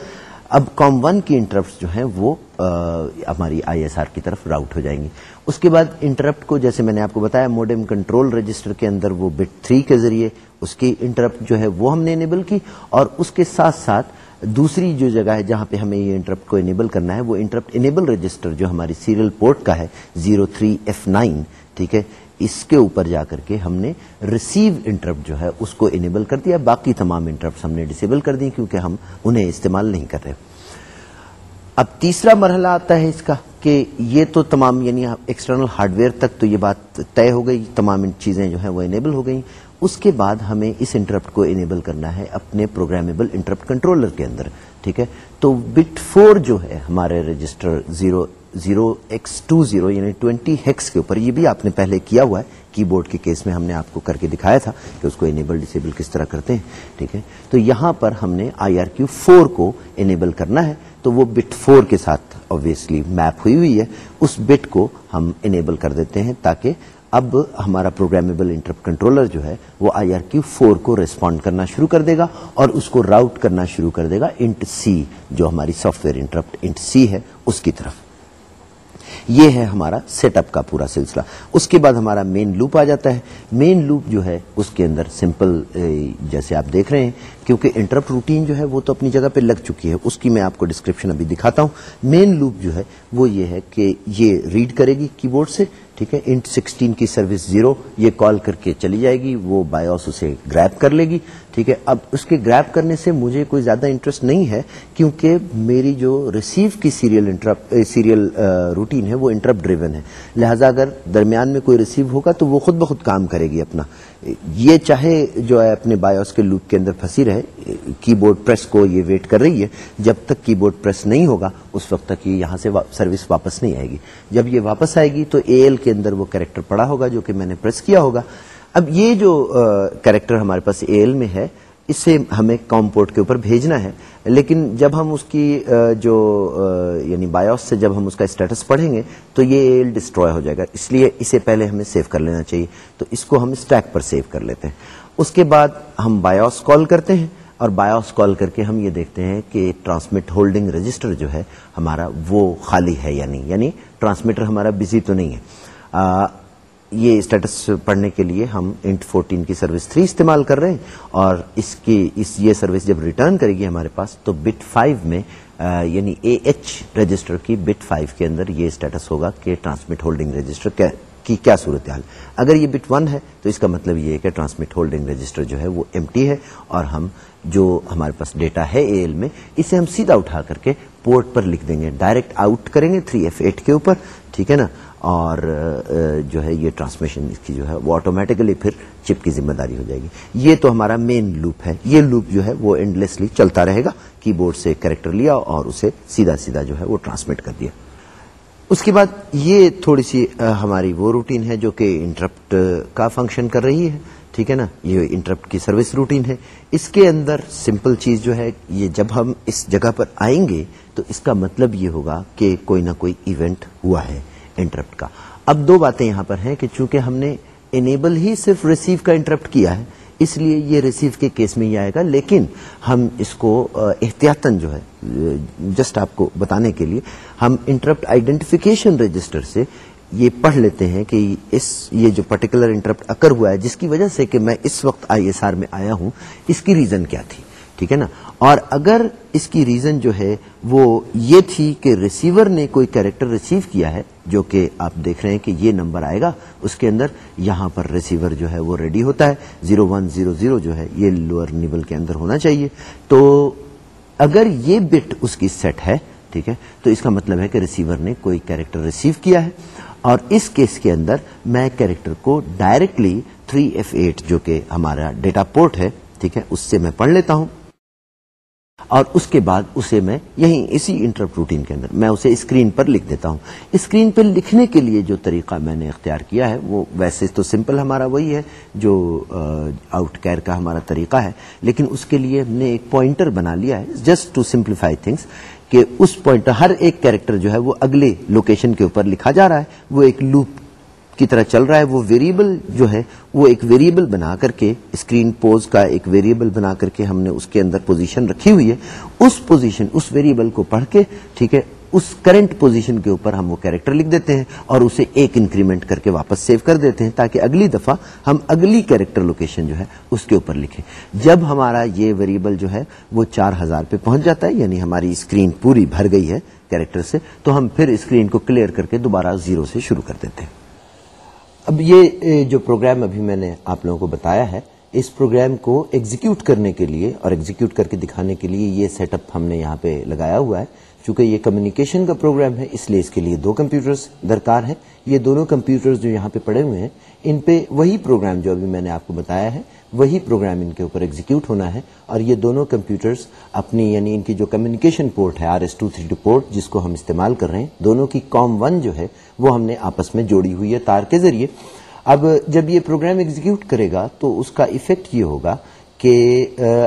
اب کام ون کی انٹرپٹ جو ہیں، وہ ہماری آئی ایس آر کی طرف راؤٹ ہو جائیں گی۔ اس کے بعد انٹرپٹ کو، جیسے میں نے آپ کو بتایا موڈم کنٹرول رجسٹر کے اندر وہ بٹ تھری کے ذریعے، اس کی انٹرپٹ جو ہے، وہ ہم نے انیبل کی۔ اور اس کے ساتھ ساتھ دوسری جو جگہ ہے جہاں پہ ہمیں یہ انٹرپٹ کو انیبل کرنا ہے، وہ انٹرپٹ انیبل رجسٹر جو ہماری سیریل پورٹ کا ہے زیرو تھری ایف نائن ٹھیک ہے؟ اس کے اوپر جا کر کے ہم نے ریسیو انٹرپٹ جو ہے، اس کو انیبل کر دیا۔ باقی تمام انٹرپٹ ہم نے ڈسیبل کر دی کیونکہ ہم انہیں استعمال نہیں کر رہے۔ اب تیسرا مرحلہ آتا ہے اس کا کہ یہ تو تمام یعنی ایکسٹرنل ہارڈ ویئر تک تو یہ بات طے ہو گئی، تمام چیزیں جو ہیں وہ انیبل ہو گئی اس کے بعد ہمیں اس انٹرپٹ کو انیبل کرنا ہے اپنے پروگرامیبل انٹرپٹ کنٹرولر کے اندر، ٹھیک ہے؟ تو بٹ فور جو ہے ہمارے register zero zero X two zero یعنی ٹوینٹی ہیکس کے اوپر، یہ بھی آپ نے پہلے کیا ہوا ہے کی بورڈ کے کیس میں ہم نے آپ کو کر کے دکھایا تھا کہ اس کو انیبل ڈسیبل کس طرح کرتے ہیں، ٹھیک ہے؟ تو یہاں پر ہم نے آئی آر کیو فور کو انیبل کرنا ہے، تو وہ بٹ فور کے ساتھ آبویسلی میپ ہوئی ہوئی ہے، اس بٹ کو ہم انیبل کر دیتے ہیں تاکہ اب ہمارا پروگرامیبل انٹرپٹ کنٹرولر جو ہے وہ آئی آر کیو فور کو ریسپونڈ کرنا شروع کر دے گا اور اس کو راؤٹ کرنا شروع کر دے گا انٹ سی جو ہماری software interrupt int C ہے، اس کی طرف۔ یہ ہے ہمارا سیٹ اپ کا پورا سلسلہ۔ اس کے بعد ہمارا مین لوپ آ جاتا ہے۔ مین لوپ جو ہے، اس کے اندر سمپل جیسے آپ دیکھ رہے ہیں، کیونکہ انٹرپٹ روٹین جو ہے، وہ تو اپنی جگہ پہ لگ چکی ہے۔ اس کی میں آپ کو ڈسکرپشن ابھی دکھاتا ہوں۔ مین لوپ جو ہے، وہ یہ ہے کہ یہ ریڈ کرے گی کی بورڈ سے۔ ٹھیک ہے انٹ سکسٹین کی سروس زیرو یہ کال کر کے چلی جائے گی، وہ بایوس اسے گریپ کر لے گی، ٹھیک ہے۔ اب اس کے گریپ کرنے سے مجھے کوئی زیادہ انٹرسٹ نہیں ہے، کیونکہ میری جو ریسیو کی سیریل سیریل روٹین ہے، وہ انٹرپ ڈریون ہے۔ لہذا اگر درمیان میں کوئی ریسیو ہوگا تو وہ خود بخود کام کرے گی اپنا۔ یہ چاہے جو ہے اپنے بایوس کے لوپ کے اندر پھنسی رہے کی بورڈ پریس کو یہ ویٹ کر رہی ہے، جب تک کی بورڈ پریس نہیں ہوگا، اس وقت تک یہ یہاں سے سروس واپس نہیں آئے گی۔ جب یہ واپس آئے گی تو اے ایل کے اندر وہ کریکٹر پڑا ہوگا جو کہ میں نے پریس کیا ہوگا۔ اب یہ جو کریکٹر ہمارے پاس اے ایل میں ہے اسے ہمیں کام پورٹ کے اوپر بھیجنا ہے۔ لیکن جب ہم اس کی جو یعنی بایوس سے جب ہم اس کا اسٹیٹس پڑھیں گے تو یہ ایل ڈسٹروائے ہو جائے گا۔ اس لیے اسے پہلے ہمیں سیو کر لینا چاہیے۔ تو اس کو ہم اسٹیک پر سیو کر لیتے ہیں۔ اس کے بعد ہم بایوس کال کرتے ہیں اور بایوس کال کر کے ہم یہ دیکھتے ہیں کہ ٹرانسمٹ ہولڈنگ رجسٹر جو ہے، ہمارا وہ خالی ہے یا نہیں۔ یعنی ٹرانسمیٹر ہمارا بزی تو نہیں ہے۔ یہ اسٹیٹس پڑھنے کے لیے ہم انٹ فورٹین کی سروس تھری استعمال کر رہے ہیں اور اس کی اس یہ سروس جب ریٹرن کرے گی ہمارے پاس تو بٹ فائیو میں یعنی اے ایچ رجسٹر کی بٹ فائیو کے اندر یہ اسٹیٹس ہوگا کہ ٹرانسمٹ ہولڈنگ رجسٹر کی کیا صورت حال اگر یہ بٹ ون ہے تو اس کا مطلب یہ ہے کہ ٹرانسمٹ ہولڈنگ رجسٹر جو ہے وہ ایم ٹی ہے اور ہم جو ہمارے پاس ڈیٹا ہے اے ایل میں اسے ہم سیدھا اٹھا کر کے پورٹ پر لکھ دیں گے۔ ڈائریکٹ آؤٹ کریں گے تھری ایف ایٹ کے اوپر، ٹھیک ہے نا؟ اور جو ہے یہ ٹرانسمیشن اس کی جو ہے وہ آٹومیٹکلی پھر چپ کی ذمہ داری ہو جائے گی۔ یہ تو ہمارا مین لوپ ہے۔ یہ لوپ جو ہے وہ انڈلیسلی چلتا رہے گا۔ کی بورڈ سے کریکٹر لیا اور اسے سیدھا سیدھا جو ہے وہ ٹرانسمٹ کر دیا۔ اس کے بعد یہ تھوڑی سی ہماری وہ روٹین ہے جو کہ انٹرپٹ کا فنکشن کر رہی ہے۔ ٹھیک ہے نا؟ یہ انٹرپٹ کی سروس روٹین ہے۔ اس کے اندر سمپل چیز جو ہے، یہ جب ہم اس جگہ پر آئیں گے تو اس کا مطلب یہ ہوگا کہ کوئی نہ کوئی ایونٹ ہوا ہے۔ انٹرپٹ کا۔ اب دو باتیں یہاں پر ہیں کہ چونکہ ہم نے انیبل ہی صرف ریسیو کا انٹرپٹ کیا ہے، اس لیے یہ ریسیو کے کیس میں ہی آئے گا، لیکن ہم اس کو احتیاطن جو ہے جسٹ آپ کو بتانے کے لیے، ہم انٹرپٹ آئیڈینٹیفیکیشن رجسٹر سے یہ پڑھ لیتے ہیں کہ اس، یہ جو پرٹیکولر انٹرپٹ اکر ہوا ہے، جس کی وجہ سے کہ میں اس وقت آئی ایس آر میں آیا ہوں، اس کی ریزن کیا تھی۔ ٹھیک ہے نا؟ اور اگر اس کی ریزن جو ہے وہ یہ تھی کہ ریسیور نے کوئی کیریکٹر ریسیو کیا ہے، جو کہ آپ دیکھ رہے ہیں کہ یہ نمبر آئے گا، اس کے اندر یہاں پر ریسیور جو ہے وہ ریڈی ہوتا ہے۔ زیرو ون زیرو زیرو جو ہے یہ لوئر نیبل کے اندر ہونا چاہیے۔ تو اگر یہ بٹ اس کی سیٹ ہے، ٹھیک ہے؟ تو اس کا مطلب ہے کہ ریسیور نے کوئی کیریکٹر ریسیو کیا ہے۔ اور اس کیس کے اندر میں کیریکٹر کو ڈائریکٹلی تھری ایف ایٹ جو کہ ہمارا ڈیٹا پورٹ ہے، ٹھیک ہے؟ اس سے میں پڑھ لیتا ہوں۔ اور اس کے بعد اسے میں یہیں اسی انٹرپ روٹین کے اندر میں اسے اسکرین پر لکھ دیتا ہوں۔ اسکرین پر لکھنے کے لیے جو طریقہ میں نے اختیار کیا ہے، وہ ویسے تو سمپل ہمارا وہی ہے، جو آؤٹ کیئر کا ہمارا طریقہ ہے، لیکن اس کے لیے ہم نے ایک پوائنٹر بنا لیا ہے جسٹ ٹو سمپلیفائی تھنگس کہ اس پوائنٹر ہر ایک کیریکٹر جو ہے وہ اگلے لوکیشن کے اوپر لکھا جا رہا ہے، وہ ایک لوپ کی طرح چل رہا ہے، وہ ویریبل جو ہے، وہ ایک ویریبل بنا کر کے اسکرین پوز کا ایک ویریبل بنا کر کے ہم نے اس کے اندر پوزیشن رکھی ہوئی ہے۔ اس پوزیشن اس ویریبل کو پڑھ کے، ٹھیک ہے، اس کرنٹ پوزیشن کے اوپر ہم وہ کیریکٹر لکھ دیتے ہیں اور اسے ایک انکریمنٹ کر کے واپس سیو کر دیتے ہیں تاکہ اگلی دفعہ ہم اگلی کیریکٹر لوکیشن جو ہے، اس کے اوپر لکھیں۔ جب ہمارا یہ ویریبل جو ہے، وہ چار ہزار پہ پہنچ جاتا ہے یعنی ہماری اسکرین پوری بھر گئی ہے کیریکٹر سے، تو ہم پھر اسکرین کو کلیئر کر کے دوبارہ زیرو سے شروع کر دیتے ہیں۔ اب یہ جو پروگرام ابھی میں نے آپ لوگوں کو بتایا ہے، اس پروگرام کو ایگزیکیوٹ کرنے کے لیے اور ایگزیکیوٹ کر کے دکھانے کے لیے یہ سیٹ اپ ہم نے یہاں پہ لگایا ہوا ہے۔ چونکہ یہ کمیونیکیشن کا پروگرام ہے، اس لیے اس کے لیے دو کمپیوٹرز درکار ہیں۔ یہ دونوں کمپیوٹرز جو یہاں پہ پڑے ہوئے ہیں ان پہ وہی پروگرام جو ابھی میں نے آپ کو بتایا ہے، وہی پروگرام ان کے اوپر ایگزیکیوٹ ہونا ہے اور یہ دونوں کمپیوٹرز اپنی یعنی ان کی جو کمیونیکیشن پورٹ ہے R S two three port جس کو ہم استعمال کر رہے ہیں، دونوں کی کام ون جو ہے، وہ ہم نے آپس میں جوڑی ہوئی ہے تار کے ذریعے۔ اب جب یہ پروگرام ایگزیکیوٹ کرے گا تو اس کا افیکٹ یہ ہوگا کہ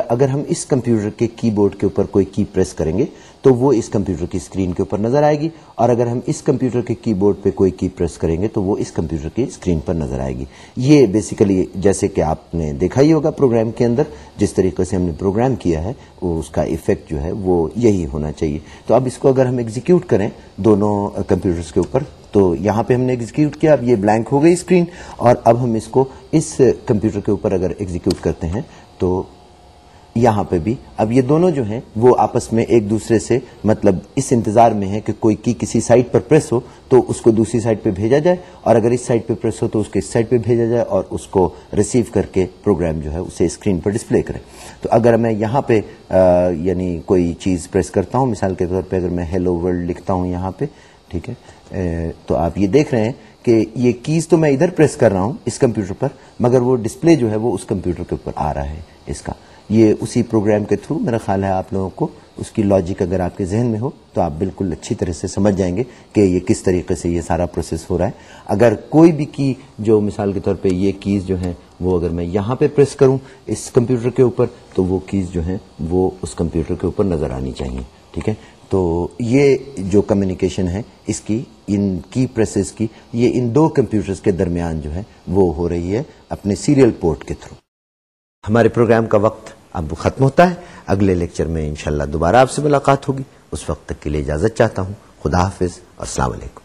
اگر ہم اس کمپیوٹر کے کی بورڈ کے اوپر کوئی کی پریس کریں گے تو وہ اس کمپیوٹر کی اسکرین کے اوپر نظر آئے گی اور اگر ہم اس کمپیوٹر کے کی بورڈ پہ کوئی کی پریس کریں گے تو وہ اس کمپیوٹر کی اسکرین پر نظر آئے گی۔ یہ بیسیکلی جیسے کہ آپ نے دیکھا ہی ہوگا پروگرام کے اندر، جس طریقے سے ہم نے پروگرام کیا ہے، وہ اس کا افیکٹ جو ہے وہ یہی ہونا چاہیے۔ تو اب اس کو اگر ہم ایگزیکیوٹ کریں دونوں کمپیوٹرز کے اوپر، تو یہاں پہ ہم نے ایگزیکیوٹ کیا، اب یہ بلینک ہو گئی اسکرین اور اب ہم اس کو اس کمپیوٹر کے اوپر اگر ایگزیکیوٹ کرتے ہیں تو یہاں پہ بھی۔ اب یہ دونوں جو ہیں، وہ آپس میں ایک دوسرے سے مطلب اس انتظار میں ہے کہ کوئی کی کسی سائٹ پر پریس ہو تو اس کو دوسری سائٹ پہ بھیجا جائے، اور اگر اس سائٹ پہ پریس ہو تو اس کے اس سائٹ پہ بھیجا جائے اور اس کو ریسیو کر کے پروگرام جو ہے اسے اسکرین پر ڈسپلے کرے۔ تو اگر میں یہاں پہ یعنی کوئی چیز پریس کرتا ہوں، مثال کے طور پہ اگر میں ہیلو ورلڈ لکھتا ہوں یہاں پہ، ٹھیک ہے تو آپ یہ دیکھ رہے ہیں کہ یہ کیز تو میں ادھر پریس کر رہا ہوں اس کمپیوٹر پر، مگر وہ ڈسپلے جو ہے وہ اس کمپیوٹر کے اوپر آ رہا ہے اس کا۔ یہ اسی پروگرام کے تھرو میرا خیال ہے آپ لوگوں کو اس کی لاجک اگر آپ کے ذہن میں ہو تو آپ بالکل اچھی طرح سے سمجھ جائیں گے کہ یہ کس طریقے سے یہ سارا پروسیس ہو رہا ہے۔ اگر کوئی بھی کی جو مثال کے طور پہ یہ کیز جو ہیں وہ اگر میں یہاں پہ پریس کروں اس کمپیوٹر کے اوپر تو وہ کیز جو ہیں وہ اس کمپیوٹر کے اوپر نظر آنی چاہیے، ٹھیک ہے؟ تو یہ جو کمیونیکیشن ہے اس کی، ان کی پریسز کی، یہ ان دو کمپیوٹرز کے درمیان جو ہے وہ ہو رہی ہے اپنے سیریل پورٹ کے تھرو ہمارے پروگرام کا وقت اب ختم ہوتا ہے۔ اگلے لیکچر میں انشاءاللہ دوبارہ آپ سے ملاقات ہوگی۔ اس وقت تک کے لیے اجازت چاہتا ہوں۔ خدا حافظ۔ السلام علیکم۔